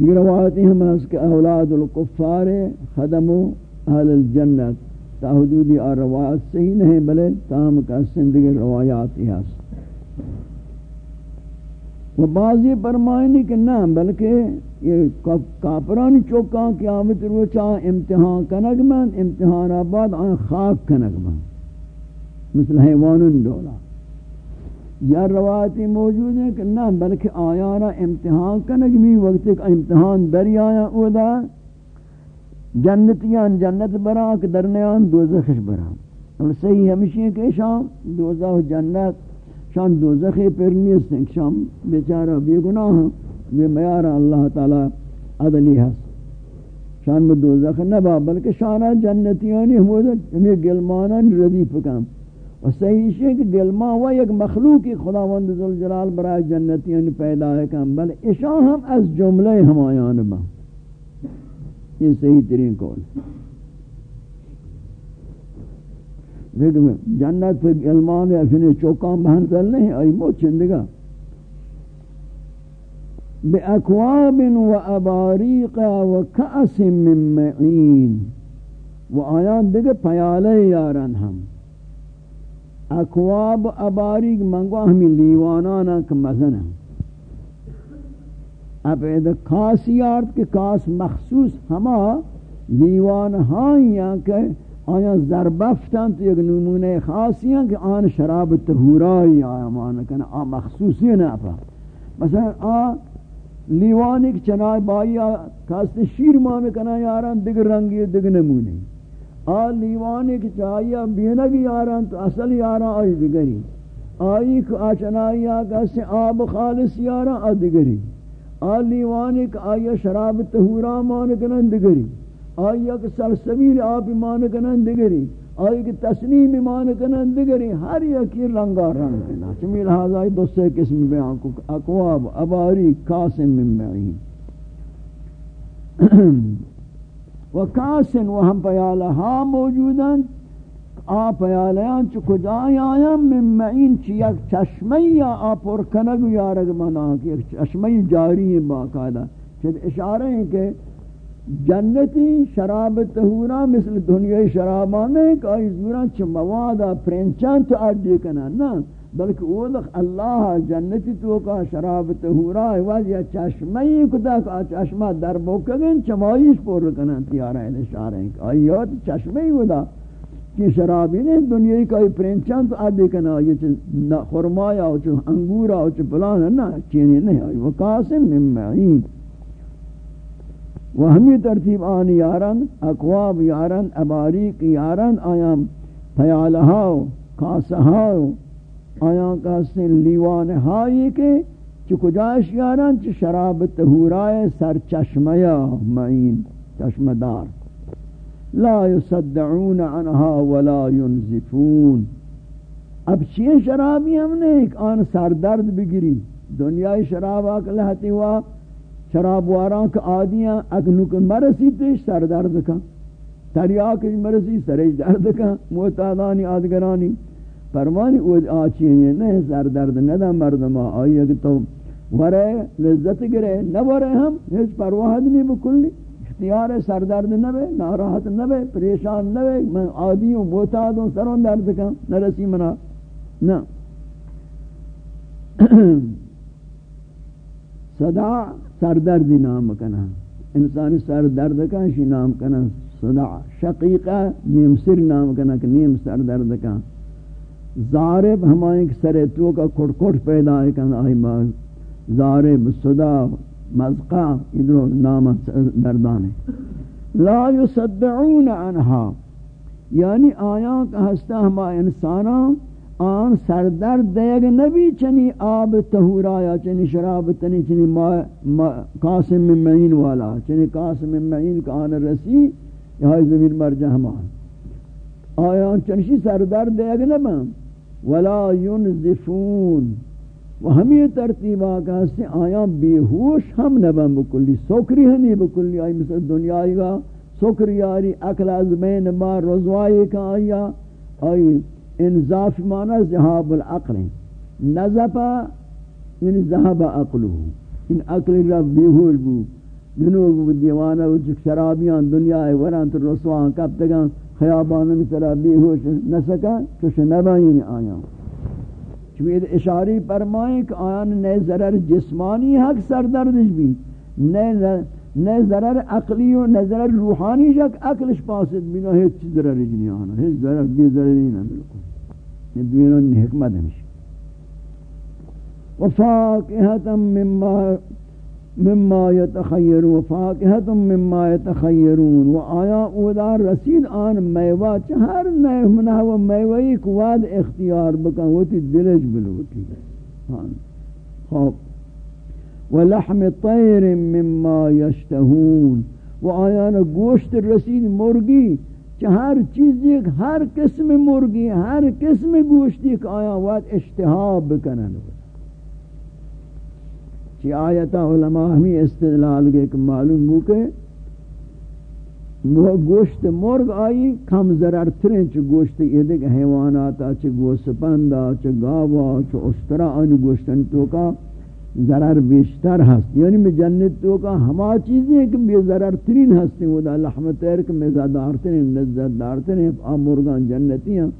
دیگر روایتی ہم اس کے اولاد القفار خدم اہل الجنت، تا حدودی اور روایت صحیح نہیں، بلے تاہم کا سندگی روایات ہی اس و بعضی فرمائنی کہ نہ، بلکہ یہ کافرانی چوکاں قیامت روچا امتحان کنگ من، امتحان آباد آن خاک کنگ من، مثل حیوانون دولا یا روایتی موجود ہے کہ نہ بلکہ آیانا امتحان کنگ می وقت ایک امتحان دری آیا اودا جنتیان جنت برا کہ درمیان دوزخش برا۔ اور صحیح ہمیشہ ہے کہ شام دوزخ جنت شان دوزخی پر نیستن شام بیچارہ بے گناہ ہیں یہ میار اللہ تعالی عدلی ہے شان میں دوزخ نبا، بلکہ شانہ جنتیانی ہمیں ہمیں گلمانا ردیف کم اور صحیح ہے کہ دل گلمان وہ ایک مخلوقی خداوند ذوالجلال برای جنتیانی یعنی پیدا ہے کم بل اشان ہم از جملے ہمایان با یہ صحیح ترین کول دیکھ میں جنت پہ علمان ہے افنی چوکان بہن تل نہیں، آئی مو چندگا۔ بے اکواب و اباریق و کأس من معین۔ و آیان دیکھ پیالے یارن ہم۔ اکواب و منگو ہمیں لیوانانا کمزن ہیں۔ اب ایدہ کاس یارد کہ کاس مخصوص ہما لیوان ہاں یا کہ آیا زربفتن تو یک نمونه خاصی ہیں کہ آن شراب تہورائی آیا مانا کنا آ مخصوصی نافا مثلا آ لیوانی کی چنائی بائی آ کاستے شیر مانا کنا یاران دیگر رنگی دیگر نمونه آ لیوانی کی چاہیا بینگی یاران، تو اصل یاران آئی دیگری۔ آئی کہ آ چنائی آ کاستے آب خالص یاران آ دیگری۔ آ لیوانی کی آیا شراب تہورا مانا کنا دیگری۔ آئی کہ سلسبیل آپ ایمان کنن دگری آئی کہ تسنیم ایمان کنن دگری ہر یکی رنگا رنگ کنا چمی لہذا آئی دوسرے قسم بیان کو اقواب، اباری، قاسم من بعین و قاسم و ہم پیالہ پیالہا موجودن، آ پیالیان چو کجای آیم من معین چی یک چشمی یا آ پرکنگ یارگ منا کہ یک چشمی جاری ہے باقاعدہ۔ چید اشارہ ہیں کہ جنتی شراب تہورا مثل دنیای شرابانے، کہ آئی زورا چھ موادا پرنچان تو اڈی کنا نا بلکہ وہ دخ اللہ جنتی تو کا شراب تہورا ہے واز یا چشمئی کتا کا چشمہ در بوکگن چمائیش پور کنا تیارہ ہے اشارہ ہیں کہ آئیات چشمئی ودا کہ شرابی نے دنیای کا پرنچان تو اڈی کنا یہ چھ خرمایا ہو چھ انگورا ہو چھ پلانا نا، چینی نہیں آئی۔ وقاسم من معین۔ و ہمی ترتیب آن یارن، اقواب یارن، اباریق یارن آیاں پیالہاو کاسہاو آیا آیاں کاسن لیوان ہائی کے چکو جائش یارن چھ شراب تہورائے سر چشمیا معین چشمدار لا يصدعون عنها ولا ينزفون اب چیئے شرابی ہم نے ایک آن سردرد بگری۔ دنیای شراب آکل ہتی ہوا شراب واران کا آدیاں اکنو کن مرسی تیش سر درد کا۔ تریاک مرسی سرش درد کا، معتادانی آدگرانی۔ فرمانی او آچی ہیں نہیں سر درد ندا مردم آئی اگر تو ورے لذت گرے، نہ ورے ہم، ہیچ پرواہ نہیں بکلی اختیار سر درد نہ بے ناراحت نہ بے، پریشان نہ بے، میں آدی ہوں، معتاد ہوں سرون درد کا نہ رسی منا۔ نہ۔ صدا سردردی نام کنا۔ انسانی سردرد کا شی نام کنا۔ صدا شقیقہ، نیم سر نام کنا کہ نیم سردرد کا زارب ہمائیں سر تو کا کھڑ کھڑ پیدا ہے کنا آئی باز زارب صدا مزقہ ادھر نام دردان ہے لا يصدعون عنها یعنی آیاں کا ہستا ہما انساناں آن سردر دیگ نبی چنی آب تہورا یا چنی شراب تنی چنی ما ما، قاسم من معین والا، چنی قاسم من معین کا آن رسی یہاں زمین مرجع ہمان آیا چنشی سردر دیگ نبا۔ ولا ينزفون. و ہمیں ترتیب آگا سے آیا بیہوش ہم نبا بکلی، سوکری ہنی بکلی، آئی مثل دنیای گا، سوکری آری، اکل از بین ما رضوائی کا آیا، آئی انضاف معنی ذهاب العقل نزفا یعنی ذهب عقله ان عقل را بیہول بو، جنوب بو دیوانہ و شرابیان دنیا وران تو رسوان، کب تگان خیابان میں طرح بیہوش نہ سکا چوش نبا یعنی آیا چوید اشاری فرمائیں کہ آیان نئے ضرر جسمانی حق سردردش بھی نئے ضرر عقلی و نئے ضرر روحانی شک عقلش پاسد بھی نو ہیچ ضرر جنی آنا ہیچ ضرر بھی ضرری نہ ملکو یہ دوینوں نے حکمت ہمشی وفاقہتا مما مما يتخيرون فاكهة مما يتخيرون. وآیا اودار رسید آن میوہ چہر نئے منہ و میوہی کواد اختیار بکن. دلج بلوتی ہاں خوب ولحم طیر مما يشتهون و آیا گوشت رسید مرگی چہر چیز ایک ہر قسم مرگی ہر قسم گوشتی کہ آیا واد اشتہاب بکنن. چی آیتا علماء ہمیں استدلال کے کہ معلوم ہو کہ گوشت مرگ آئی، کم ضرر ترین چی گوشت ایدک حیواناتا چی گوشت پندا چی گاوا چی اشترا آن گوشتن تو کا ضرر بیشتر ہست. یعنی میں جنت تو کا ہما چیزیں کہ بے ضرر ترین ہستیں وہ دا لحم تیر کہ مزہ دارترین لذت دارترین آم مرگان جنتی ہیں.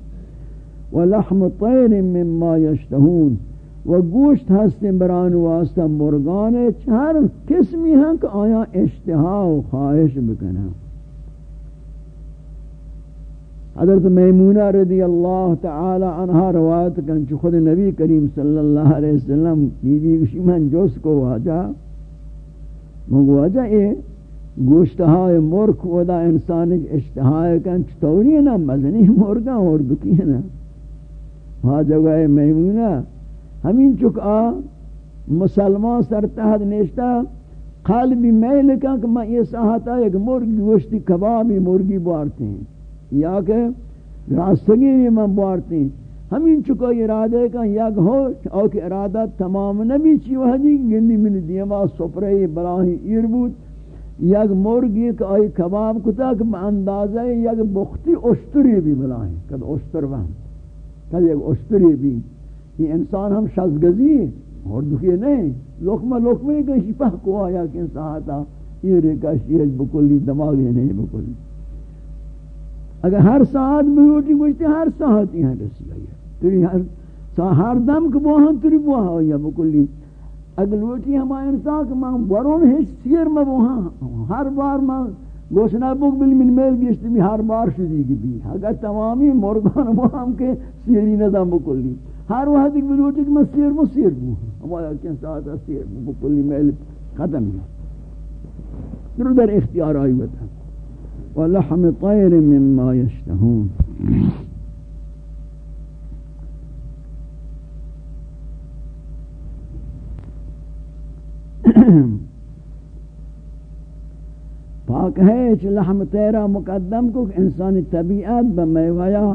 ولحم طیر مما یشتہون. و گوشت ہستے بران واسطہ مرغان ہر قسمی ہیں کہ آیا اشتہا و خواہش بکنا حضرت میمونہ رضی اللہ تعالی عنہ روایت کن چو خود نبی کریم صلی اللہ علیہ وسلم بی بی من جوس کو واجہ مگو واجہ اے گوشتہا مرک ودا انسان اشتہا کن چطوری نا؟ مزنی مرگا اور دکی نا؟ وہاں جگہ میمونہ ہمین چکا مسلمان سر تحت نشتا قلبی میل کا کہ میں یہ ساہتا ایک مرگی گوشتی کبابی مرگی بارتے ہیں۔ یا کہ راستگی بھی میں بارتے ہیں۔ ہمین چکا ارادہ کا یک ہو، او کہ ارادہ تمام نبی چی وحدی جی، گندی من دیما سپرے براہی ایر بود۔ یک مرگی کہ آئی کباب کتا کہ اندازہ یک بختی اشتری بھی بلاہیں۔ کہ اشتر وہم۔ کہ یک اشتری بھی۔ یہ انسان ہم شزگزی ہیں اور دکھے نہیں لکمہ لکمہ نہیں کہیں شپہ کو آیا کہ انسان آتا، یہ ریکا شیج بکلی، دماغ دماغی نہیں بکلی۔ اگر ہر ساعت بیوٹی گوشتی ہر ساعت یہاں رسی آئی ہے۔ تری ہر ہر دم کے بوہاں تری بوہاں آیا بکلی۔ اگر لوٹی ہمارے انسان کہ میں برون ہے سیر میں بوہاں ہر بار میں گوشنا بک بل من میل گیشتی بھی ہر بار شدی کی بھی اگر تمامی مرگان بوہاں کے سیری نظام بکلی. ہر وقت ایک بلوٹی کہ میں سیر مو سیر بو. ہمارا کن ساعت سیر بو کلی میل ختم گیا در در اختیار آئی بتا. ولحم طیر مما یشتہون پاک ہے چھ لحم تیرا مقدم کو انسانی طبیعت بمیوایا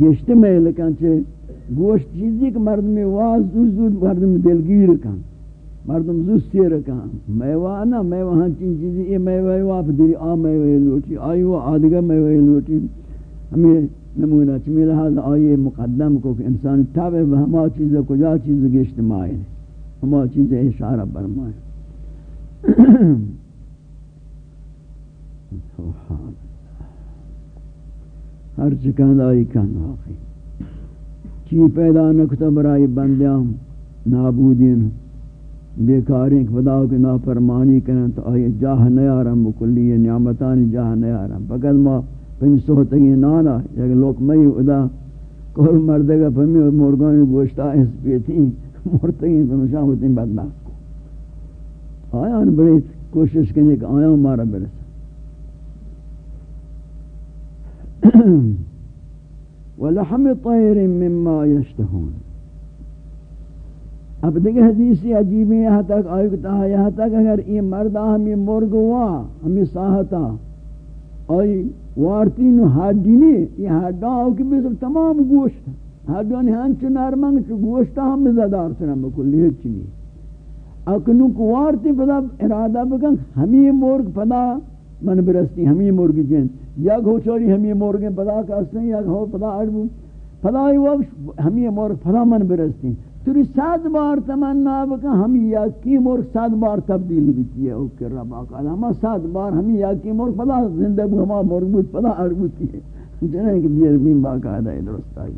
گشت میل کنچے گوشت چیزی کہ مردم میں واز زود زود مردم دلگیر کن، مردم زود سیر کن۔ میوہ نا میوہ ہنچین ہاں چیزی یہ میوہ واپ دیری آ میوہ لوٹی، آئی وہ آدھگا میوہ لوٹی۔ ہمیں نمونہ چمی لحاظ آئیے مقدم کو کہ انسان تابع ہما چیز کجا چیز گشت مائے ہما چیز اشارہ برمائے سبحان ہر چکان آئی کن واقعی چی پیدا نکتا برائی بندیاں نابودین بیکاریں خدا کی نافرمانی کریں تو آئی جاہ نیارم بکلی یہ نعمتانی جاہ نیارم فقط ما پنج سوہتگی نانا یک لوک مئی ادا، کور مردگا پمی مرگانی گوشتا اس پیتی مرتگی پمشاہ ہوتی بدنا آیا ان بڑی کوشش کرنے کہ آیا ہمارا برسا۔ ولحم طیر مما یشتہون اب دیکھ حدیثی عجیبی یہاں تک آئی کتا ہے یہاں تک اگر یہ مردہ ہمیں مرگ ہوا، ہمیں ساہتا آئی وارتین حاڈینی یہ حاڈا ہو کہ بھی تمام گوشت حاڈانی ہنچ نرمنگ چو گوشتا ہم زدار سنم بکلی ہے چنی۔ اکنو کو وارتی پدا ارادہ بکن، ہمیں مرگ پدا من برستی ہمیں مرگ جن۔ یا گو چوری ہمیں مرگ پدا کاستے ہیں، یا گو پدا عربو۔ پدا ہی وقت ہمیں مرگ، پدا من برستی۔ توری سات بار تمنا بکا ہم یا کی مرگ سات بار تبدیل بیتی ہے۔ اوکر رب آقا، ہما سات بار ہم یا کی مرگ، پدا زندہ بو ہما مرگ بود، پدا عربو تی ہے۔ جنہیں کہ دیر بین باقاعدہ درست آئی۔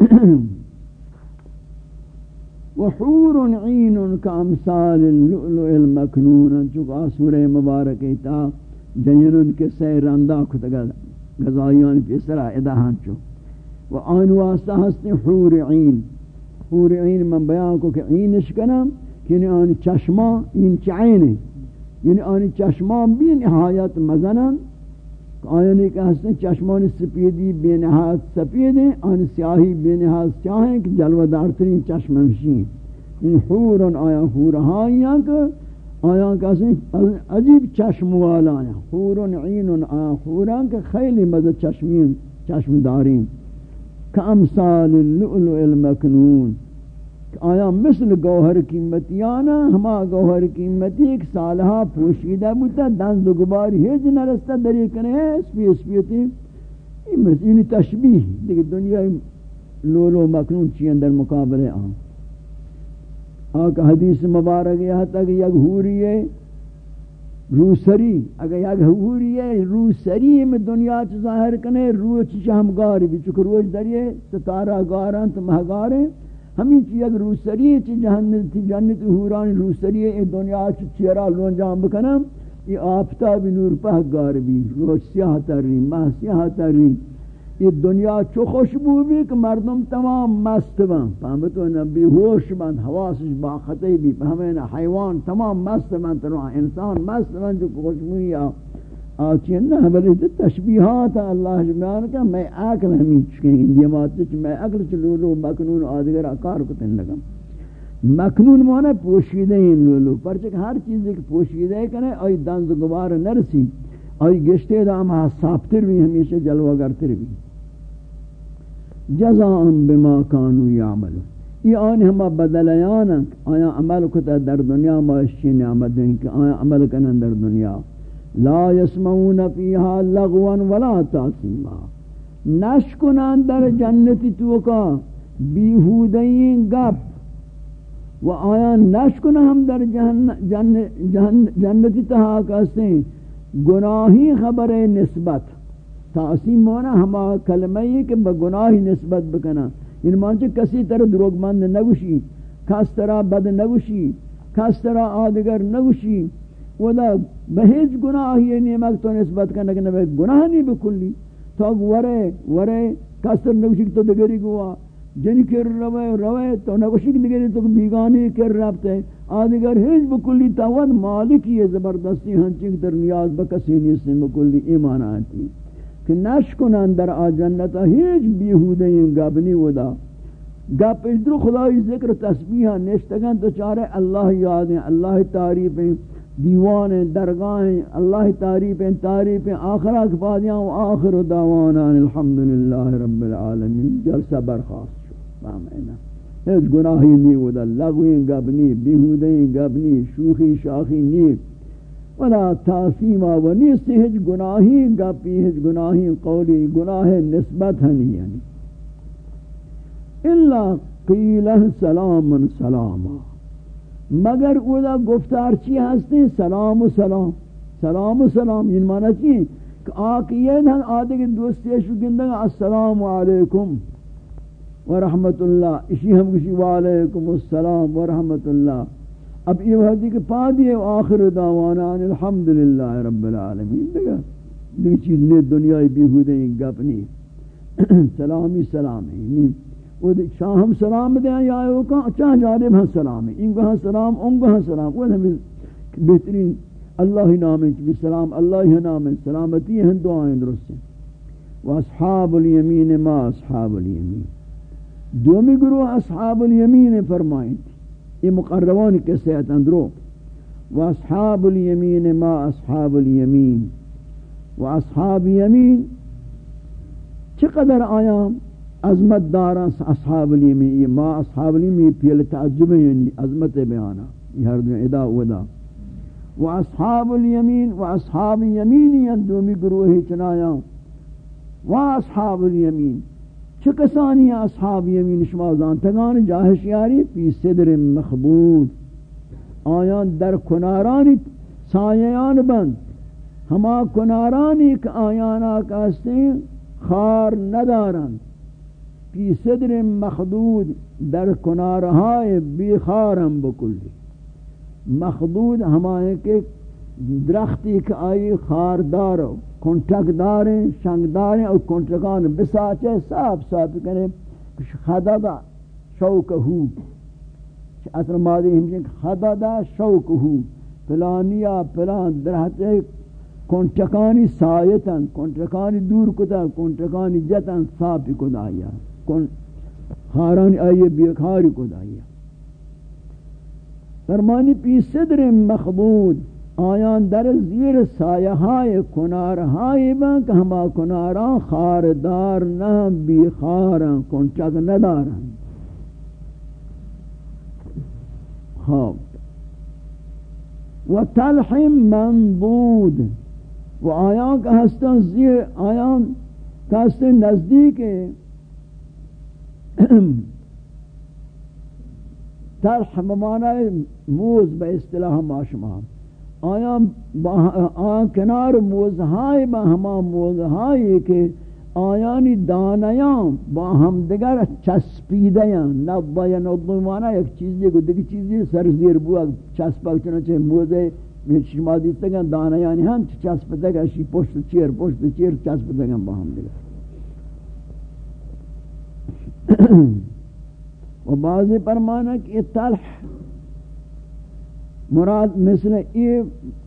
وحور عین کا امثال اللؤلؤ المکنون چکا سورہ مبارک تا جنن کے سیر رندہ کھتگا غزائیان پیسرا ادہان چو و آن واسطہ ہستے حور عین. حور عین من بیان کو کہ عینش کنم یعنی آن چشما این چعین یعنی آن چشما بھی نہایت مزنن آیانی کہ ہستے چشمان سپیدی بے نہایت سپید ہیں آن سیاہی بے نہایت سیاہ ہیں کہ جلوہ دارترین چشم مشین۔ یعنی حورن آیا حورہائیاں کہ آیا کسی عجیب چشم والا آیا حورن عینن آیا حوران کہ خیلی مزد چشمین چشم دارین کامثال اللؤلؤ المکنون۔ آیا مثل گوہر قیمتیانا ہما گوہر قیمتی ایک سالہا پوشیدہ بوتا دنز و گباری ہیچ نرستا دری کنے، اسپی اسپیتی یہ تشبیح دیکھ دنیا لولو مکنون چی اندر مقابلے آن۔ آکا حدیث مبارک یہاں تک یک ہوری ہے، روسری۔ اگر یک ہوری ہے، روسری میں دنیا چ ظاہر کنے روح چ ہم بھی چکر روز دریے تو تارا گاران تو مہگارے ہمیں چی یک روسری چ جہنت جنت ہوران روسری ہے دنیا چ چیرا لون جام بکنم؟ یہ آفتاب نور پہ گار بھی روز سیاہ تری ماہ سیاہ تری. یہ دنیا چو خوشبو بھی کہ مردم تمام مست بن. فهمتو نبی ہوش بن حواسش باخطی بھی فهمین حیوان تمام مست بن تنوع انسان مست بن جو خوشبوئی آچین نہ بلی تو تشبیحات اللہ جبیان کہ میں عقل ہمیں چکیں اندی ماتی چھ میں عقل چلولو مکنون آدگر اکار کتن لگم مکنون مانا پوشیدہ ہیں لولو پرچک ہر چیز ایک پوشیدہ کنے آئی دنز گبار نرسی، آئی گشتے دا ہم ہاں صافتر بھی، ہمیشہ جلوہ گرتر بھی۔ جزاء بما كانوا يعملون یہ آن ہما بدلیان آیا عمل کتا در دنیا ما اشچی نعمت دیں کہ آیا عمل کنن در دنیا۔ لا يسمعون فيها لغوا ولا تاسیما۔ نشکنان در جنتی توکا بیہودین گپ۔ و آیا نشکن ہم در جنتی تہا کہتے ہیں، گناہی خبر نسبت۔ تعصیم مونا ہما کلمہ یہ کہ بگناہی نسبت بکنا۔ ان مانچہ کسی طرح دروگ مند نگوشی، کس طرح بد نگوشی، کس طرح آدگر نگوشی وہ ودا بہیج گناہی یہ نیمک تو نسبت کرنا کہ نبی گناہ نہیں بکلی تو ورے ورے کس طرح نگوشی تو دگری گوا. جن کر روے روے تو نگوشی دگری تو بیگانی کر رابطے آدگر ہیج بکلی تاود مالکی یہ زبردستی ہنچنگ در نیاز بکسی نیسے بکلی ایمان آتی کہ نشکنن در آ جنتا ہیچ بیہودہ ہیں گبنی ودا. گپ ادھر خدای ذکر تسبیح نشتگن تو چارے اللہ یادیں اللہ تعریفیں دیوان درگاہیں، اللہ تعریفیں تعریفیں آخرہ کفادیاں و آخر دعوانا الحمدللہ رب العالمین۔ جلسہ برخواست شو فہمینا ہیچ گناہی نہیں ودا لغویں گبنی بیہودیں گبنی شوخی شاخی نہیں ولا تاسیما و نیست ہج گناہی گپی ہج گناہی قولی، گناہ نسبت ہنی یعنی۔ الا قیل سلام سلاما۔ مگر اودا گفتار چی ہستے سلام و سلام. سلام و سلام. یہ معنی چی کہ آکھ یہ دھن آدھے کے دوستی شکندگا السلام علیکم ورحمت اللہ اسی ہم کسی وعلیکم السلام ورحمت اللہ اب یہ وحدی کہ پا دیئے آخر دعوانا الحمدللہ رب العالمین. دیکھا دیکھ چیز نے دنیای بیہودے ہیں گپنی سلامی سلامی. وہ شاہ ہم سلام دیں یا وہ کہاں؟ چاہ جانب ہم سلامی ان کو ہم سلام، ان کو ہاں ہم ہاں سلام، وہ ہمیں بہترین اللہ ہی نام ہے سلام اللہ نام ہے، سلامتی ہیں، دعائیں درست ہیں۔ واصحاب الیمین، ما اصحاب الیمین۔ دومی گروہ اصحاب الیمین فرمائیں یہ مقربان کے سیت اندرو واصحاب الیمین، ما اصحاب الیمین۔ واصحاب یمین چقدر آیا عظمت دارا اصحاب الیمین یہ ما اصحاب الیمین پیل تعجب یعنی عظمت بیانا، یہ ہر دن ادا ودا واصحاب الیمین واصحاب یمین یہ دومی گروہ چنایا۔ واصحاب الیمین چکسانی اصحاب یمین؟ شما زانتگان جاہش یاری فی صدر مخبود۔ آیان در کنارانی سایان بند۔ ہما کنارانی کہ آیان آکاستے خار ندارند۔ پی صدر مخدود در کنارهای بیخارم بکلی. مخدود ہمائے کے درختی کہ آئی خاردار کنٹک داریں شنگ داریں اور کنٹکان بساچے صاف صاف کریں خدد شوکہو اصل مادی ہمشن خدد شوکہو پلانیا پلان درہتے کنٹکانی سایتن کنٹکانی دور کتا، کنٹکانی جتن صافی کتا آیا. خارانی آئیے، بیکاری کتا آیا فرمانی پی صدر مخبود، آیان در زیر سایہ ہائے کنار ہائے بان ہما کناران خاردار نہ بیخاران کنچک نداران خواب و تلح منبود، و آیان کا ہستن زیر، آیان کا ہستن نزدیک ہے تلح بمعنی موز با اصطلاح ماشمان آیان آیان کنار موزہائی با ہما موزہائی کہ آیانی دانیان با ہم دیگر چسپیدیاں نبا یا نبا مانا ایک چیزی کو دیکھ چیزی سر زیر بوا چسپاک چنانچہ موزے شما دیتا گا دانیانی ہن چسپتا گا شی پشت چیر پشت چیر چسپتا گا با ہم دیگر. و بعضی پرمانا کہ تلح مراد مثل یہ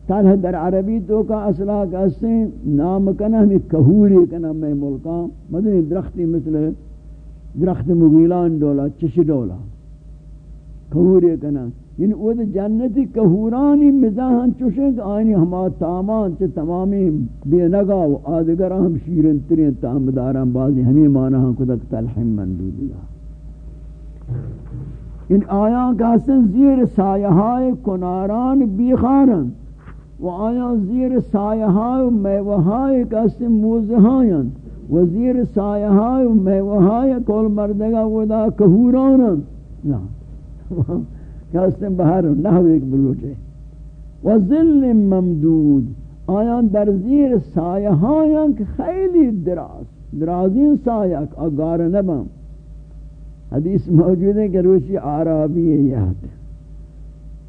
تلح در عربی تو کا اصلاح کہتے ہیں نام کنا ہمیں کہوری کنا میں ملکاں مدنی درختی مثل درخت مغیلان دولا چش دولا کہوری کنا یعنی وہ جنتی کہورانی مزاحن چوشیں کہ آئینی ہما تامان چھ تمامی بے نگا و آدگر ہم شیرن ترین تامداران بازی ہمیں مانا ہم کدک تلحم مندود اللہ ان آیاں کا سن زیر سایہائے کناران بیخارن و آیاں زیر سایہائے میوہائے کا سن موزہائن و زیر سایہائے میوہائے کول مردگا ودا کہورانن۔ نا کا سن بہر نحو ایک بلوٹے و ظل ممدود۔ آیاں در زیر سایہائیں خیلی دراز۔ درازین سایہ اگار نبم۔ حدیث موجود ہے کہ روشی عربی ہے یاد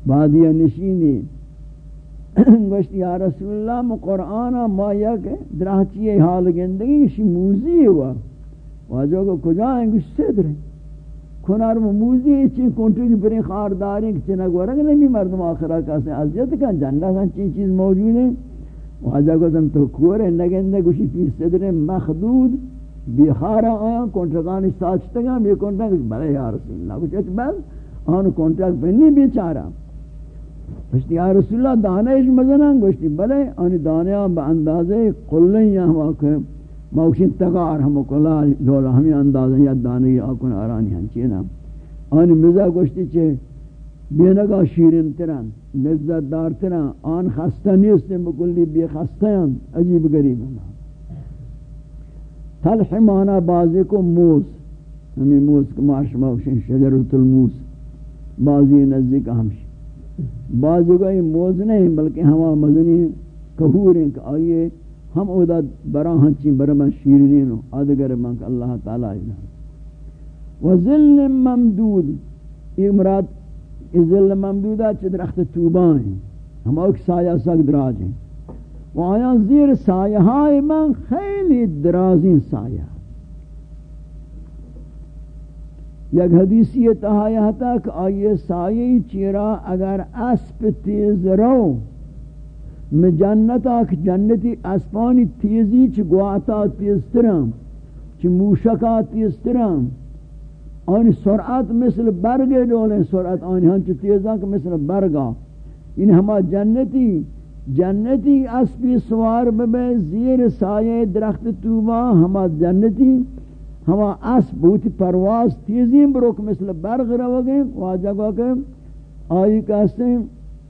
بادیہ نشینی گوشت یا رسول اللہ ما قرآن ما یک درہچی حال گندگی شی موزی ہوا۔ واجو کو کجا ہیں گوشت صدر ہیں؟ کنار موزی ہے چین کنٹری برین خارداری کہ چنہ گورنگ نمی مردم آخرہ کاسے عزیت کن جنہ کن چین چیز موجود ہے واجو کو تم تو کورے نگندے گوشی فی صدر مخدود بیخارا آیا کنٹرکانی ساچتگا می کنٹرک بلے یا رسول اللہ کچھ اچھ بل، آن کنٹرک بنی بیچارا. گوشتی یا رسول اللہ دانیش مزنان گوشتی بلے آنی دانیاں با اندازے قلن یا ہوا کہ موشن تگار ہم کلا دولا ہمیں اندازے یا دانی آکن آرانی ہن چینا. آنی مزا گوشتی چھے بینگا شیرین تران لذت دار تران آن خستہ نیستے مکلی بے خستہ ہیں عجیب گریب اللہ تلح مانا بازی کو موس ہمیں موس کو معاشمہ شجرت الموس بازی نزدیک ہمشی بازی کو یہ موز نہیں، بلکہ ہما مزنی کہور ہیں کہ آئیے ہم اودا برا ہنچی برما شیرینو آدگر منک اللہ تعالی و ظل ممدود یہ مراد یہ ظل ممدودہ چھ درخت توبان ہیں۔ ہم اوک سایہ سک دراج ہیں۔ و آیا زیر سایہ های من خیلی درازین سایہ۔ یک حدیثی تہایا تھا کہ آئیے سایہ چیرا اگر اسپ تیز رو میں جنت آکھ جنتی اسپانی تیزی چھ گواتا تیز ترم چھ موشکا تیز ترم آنی سرعت مثل برگے دولیں سرعت آنی ہنچ تیزا کہ مثل برگا۔ ان ہما جنتی جنتی اسبی سوار ببے، زیر سایہ درخت توبا ہما جنتی، ہما اسب بہتی پرواز تیزی بروک مثل برغ رو گئے واجہ کو کہ آئی کہتے ہیں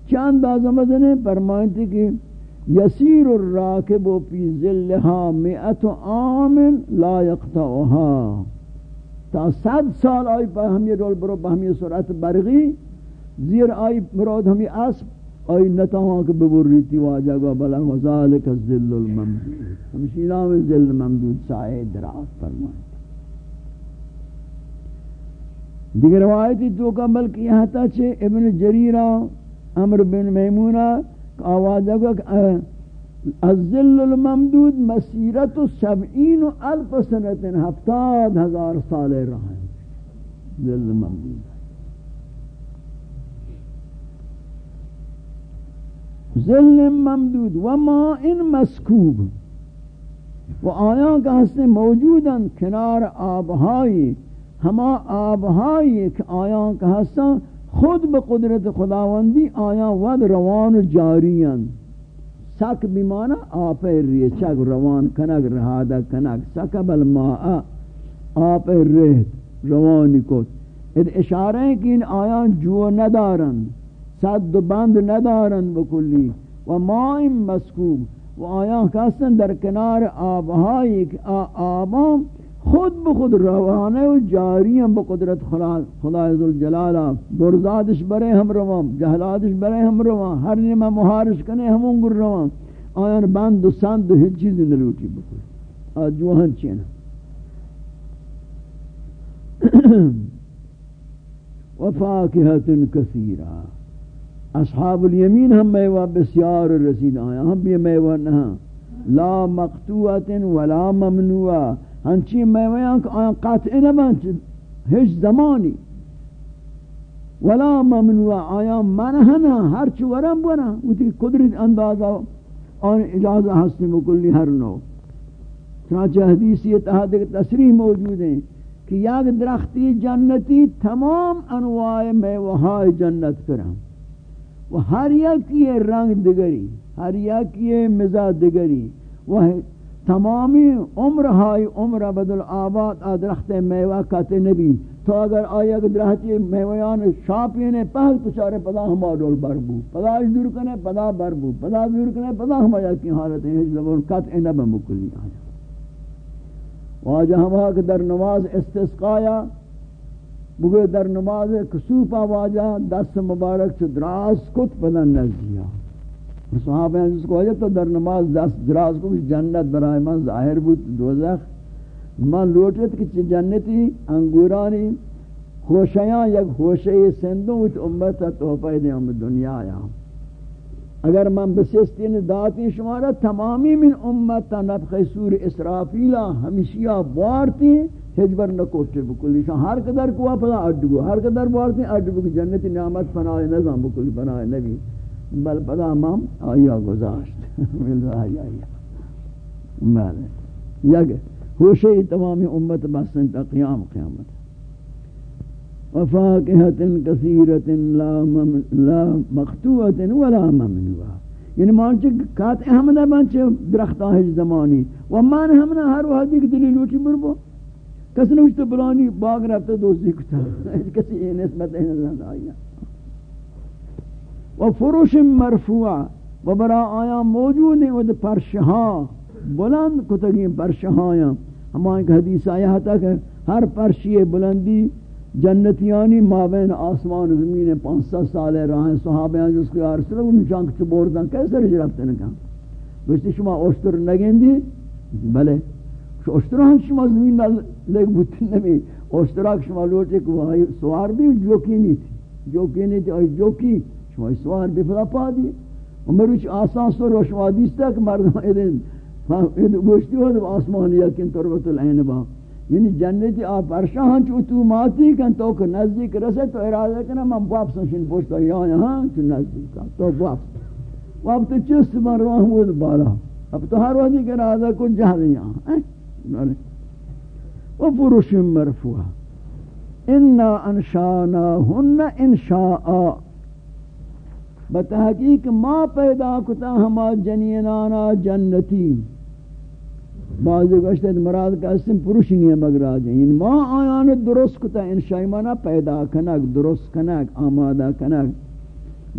چند آزمدنے فرمائنتی کہ یسیر الراکب پی ظلها مئت آمن لا یقتعها تا صد سال آئی پہ ہمی رول برو بہمی سرعت برغی، زیر آئی مراد ہمی اسب، آئی نتاواں کہ ببری تھی واجہ گا بلا وذالک الظل الممدود۔ ہمشی نام ظل ممدود سائے دراز فرمائیں دیگر روایتی تو کا بلکہ یہاں تا چھے ابن جریرہ عمر بن میمونہ آواز اگو الظل الممدود مسیرت سبعین و الف سنت ہفتاد ہزار سال رہا ہے ظل ممدود ظل ممدود وماء مسکوب۔ و آیاں کا حسن موجوداً کنار آبہائی۔ ہما آبہائی کہ آیاں کا حسن خود بقدرت خداوندی آیاں ود روان جاریاں سک بیمانا آپ ریچک روان کنک رہادا کنک. سکب الماء آپ ریت روانی کت. اد اشارہ ہیں کہ ان آیان جو ندارن. صد بند ندارن بکلی و مائم مسکوب. و آیان کسن در کنار آبہائی آبام خود بخود روانه و جاری هم بقدرت خدای ذوالجلالہ برزادش برے ہم روان جہلادش برے ہم روان ہر نمہ محارش کنے ہم انگر روان. آیان بند و سند و ہیچ چیزی نلوٹی بکل آج جوہن چینا وفاکہت کثیرہ اصحاب الیمین ہم میوہ بسیار رسید آیا ہم بھی میوہ نہا لا مقتوعت ولا ممنوعہ ہنچی میویاں کہ آیا قطع نبن ہیچ زمانی ولا ممنوع آیا منحنا ہر ورم بنا وہ قدرت اندازہ اور اجازہ ہستی مکلی ہر نو چنانچہ حدیثی اتحاد ایک تصریح موجود ہیں کہ یک درختی جنتی تمام انواع میوہائی جنت کرم و ہر یک یہ رنگ دگری ہر یک یہ مزہ دگری وہ تمامی عمر ہائی عمر بدل آباد درخت میوہ کہتے نبی. تو اگر آیا کہ درختی میویان شاپینے پہل تو چارے پدا ہما دول بربو پدا اس دور کنے پدا بربو پدا دور کنے پدا ہما یکی حالت ہے اس زبان قطع نبا مکلی آیا. واجہ ہما کہ در نماز استسقایا بگو در نماز کسوپا واجہ دست مبارک سے دراز کت پدا نزدیا. صحابہ ہیں جس کو وجہ تو در نماز دست دراز کو جنت برای من ظاہر بود، دوزخ. من لوٹت کہ جنتی، انگورانی، خوشیاں، یک خوشی سندوں وچ امت تحفہ دیں ہم دنیا آیا اگر من بسستین داتی شمارا تمامی من امت نفخ سور اسرافیلا ہمیشیہ بارتی ہجبر نکوٹے بکلی شاہ ہر قدر کوا پدا اڈگو ہر قدر بارتی اڈگو جنتی نعمت فنائے نظام بکلی فنائے نبی. بل پدا مام آیا گزاشت مل رہا آیا. بله یک ہوشی تمام امت بسن تا قیام قیامت. وفاقہت کثیرت لا, لا مقتوعت ولا ممنوع یعنی مانچہ کات احمدہ بانچہ درختہ ہے زمانی. ومان ہمنا ہر وحدی کی دلی لوٹی بربو کس نے تو بلانی باغ رفتا دوستی کتا. کسی یہ نسبت ہے نظر آیا. و فروش مرفوع و برا آیا موجود ہیں وہ پرشہاں بلند کتگی پرشہاں ہمارے ایک حدیث آیا تھا کہ ہر پرشی بلندی جنتیانی مابین آسمان زمین پانچ سا سال رہا صحابہ جس کو یا رسول اللہ انہوں چانک چبوردن کیسے رجی رفتے ہیں کہاں؟ گوشتی شما اوشتر نگین دی بلے۔ اوشتر ہم شما زمین لگ بوتی نمی۔ اوشتراک شما لوٹے کہ سوار بھی جوکی نہیں تھی۔ جوکی نہیں تھی اور جوکی۔ شما سوار بفلا پا دی. مروچ آسان سو روش وادیس تک مردم ایدن. این گوشتی ہو دو آسمان یکن تربت العین با. یعنی جنتی آپ ارشاہاں چو تو ماتی کن تو کہ نزدیک رسے تو ارادہ کنا من واپس شن پوشتا یعنی یا یہاں چو نزدیک کن. تو واپس واپس تو چست من روح بود بالا. اب تو ہر وقتی کہ ارادہ کن جہد یہاں و فروش مرفوع. انا انشانا ہن انشاء. بتحقیق ما پیدا کتا ہما جنینانا جنتی. بعضی گوشتے مراد کا اسم پروش نہیں ہے مگر آجیں یعنی ما آیان درست کتا انشائی مانا پیدا کنک، درست کنک، آمادہ کنک.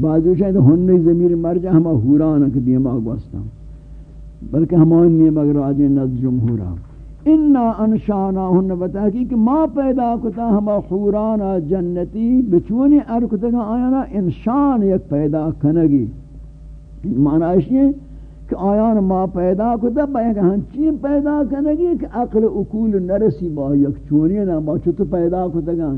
بعضی گوشتے ہنی زمیر مرجع ہما حورانک دیما گوستا بلکہ ہما نہیں مگر آجیں نزد جمہورا انا انشانا ہن بتاکی کہ ما پیدا کتا ہما خورانا جنتی بچونی ارکتا گا آیانا انشان یک پیدا کنگی معنی اس یہ کہ آیان ما پیدا کتا بیک ہنچین پیدا کنگی کہ عقل اکول نرسی با یک چونی نا ما چھتو پیدا کتا گا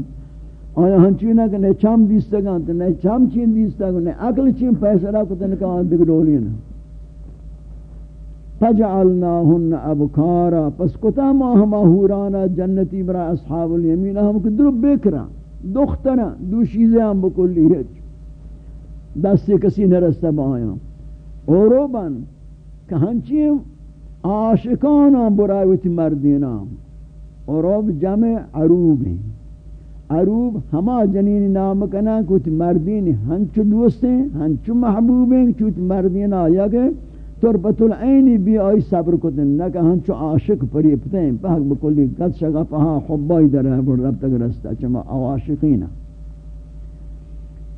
آیا ہنچینا کہ نہ چم دیستا تو نہ چم چین دیستا گا نہ عقل چین پیسہ کتا نکا آن بگرولی نا فجعلناہن ابکارا پس کتا ما ہما ہورانا جنتی برا اصحاب الیمین، ہم کدرو بکرا، دخترا، دو شیزیں ہم بکلی ہے دست سے کسی نرستا با آیا اوروبان کہ ہنچیم عاشقانا برایوتی مردینا. اوروب جمع عروب ہیں عروب ہما جنین نام کنا کچھ مردین ہنچو دوست ہیں ہنچو محبوب ہیں کچھ مردین آیا کہ تربت العینی بھی آئی صبر کتن نکا ہنچو عاشق پری پتیں پاک بکلی قد شگا پہا خبائی در ہے بر رب تک رستا چما عاشقین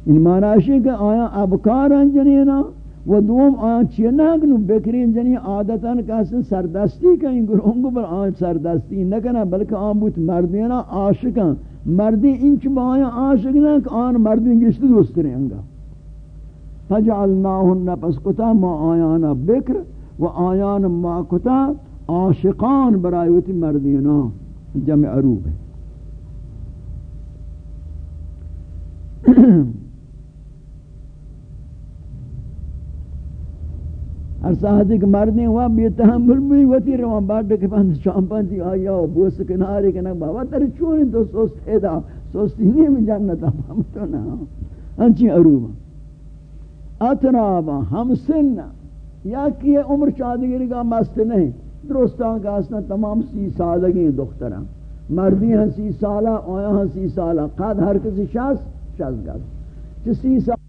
ان معنی کہ آیا ابکار جنینا و دوم آیا چیئے ناکنو بکرین جنی عادتاً کہاسن سردستی کہیں گرونگو پر آیا سردستی نکنا بلکہ آن بوت مردینا عاشقاں مردی انچ بایا عاشق نہ کہ آن مردی گشت دوست رہیں انگا فجعلناہن پس کتا ما آیانا بکر و آیان ما کتا عاشقان برایوتی مردینا جمع عروب ہے ہر ساہدی کہ مردیں ہوا بے تحمل بھی ہوتی روان بارڈ کے پاند شامپان تھی آیا و بوس کنارے کنک بابا تر چونی تو سوست ہے دا سوستی نہیں میں جانتا ہم تو نا انچی عروبا اترابا ہم سن۔ یا کہ عمر چادگیری کا مست نہیں۔ درستان کا اسنا تمام سی سالگی دختران مردی ہیں سی سالہ، آیا ہیں سی سالہ۔ قد ہر کسی شخص شخص گز۔ چی سی سالہ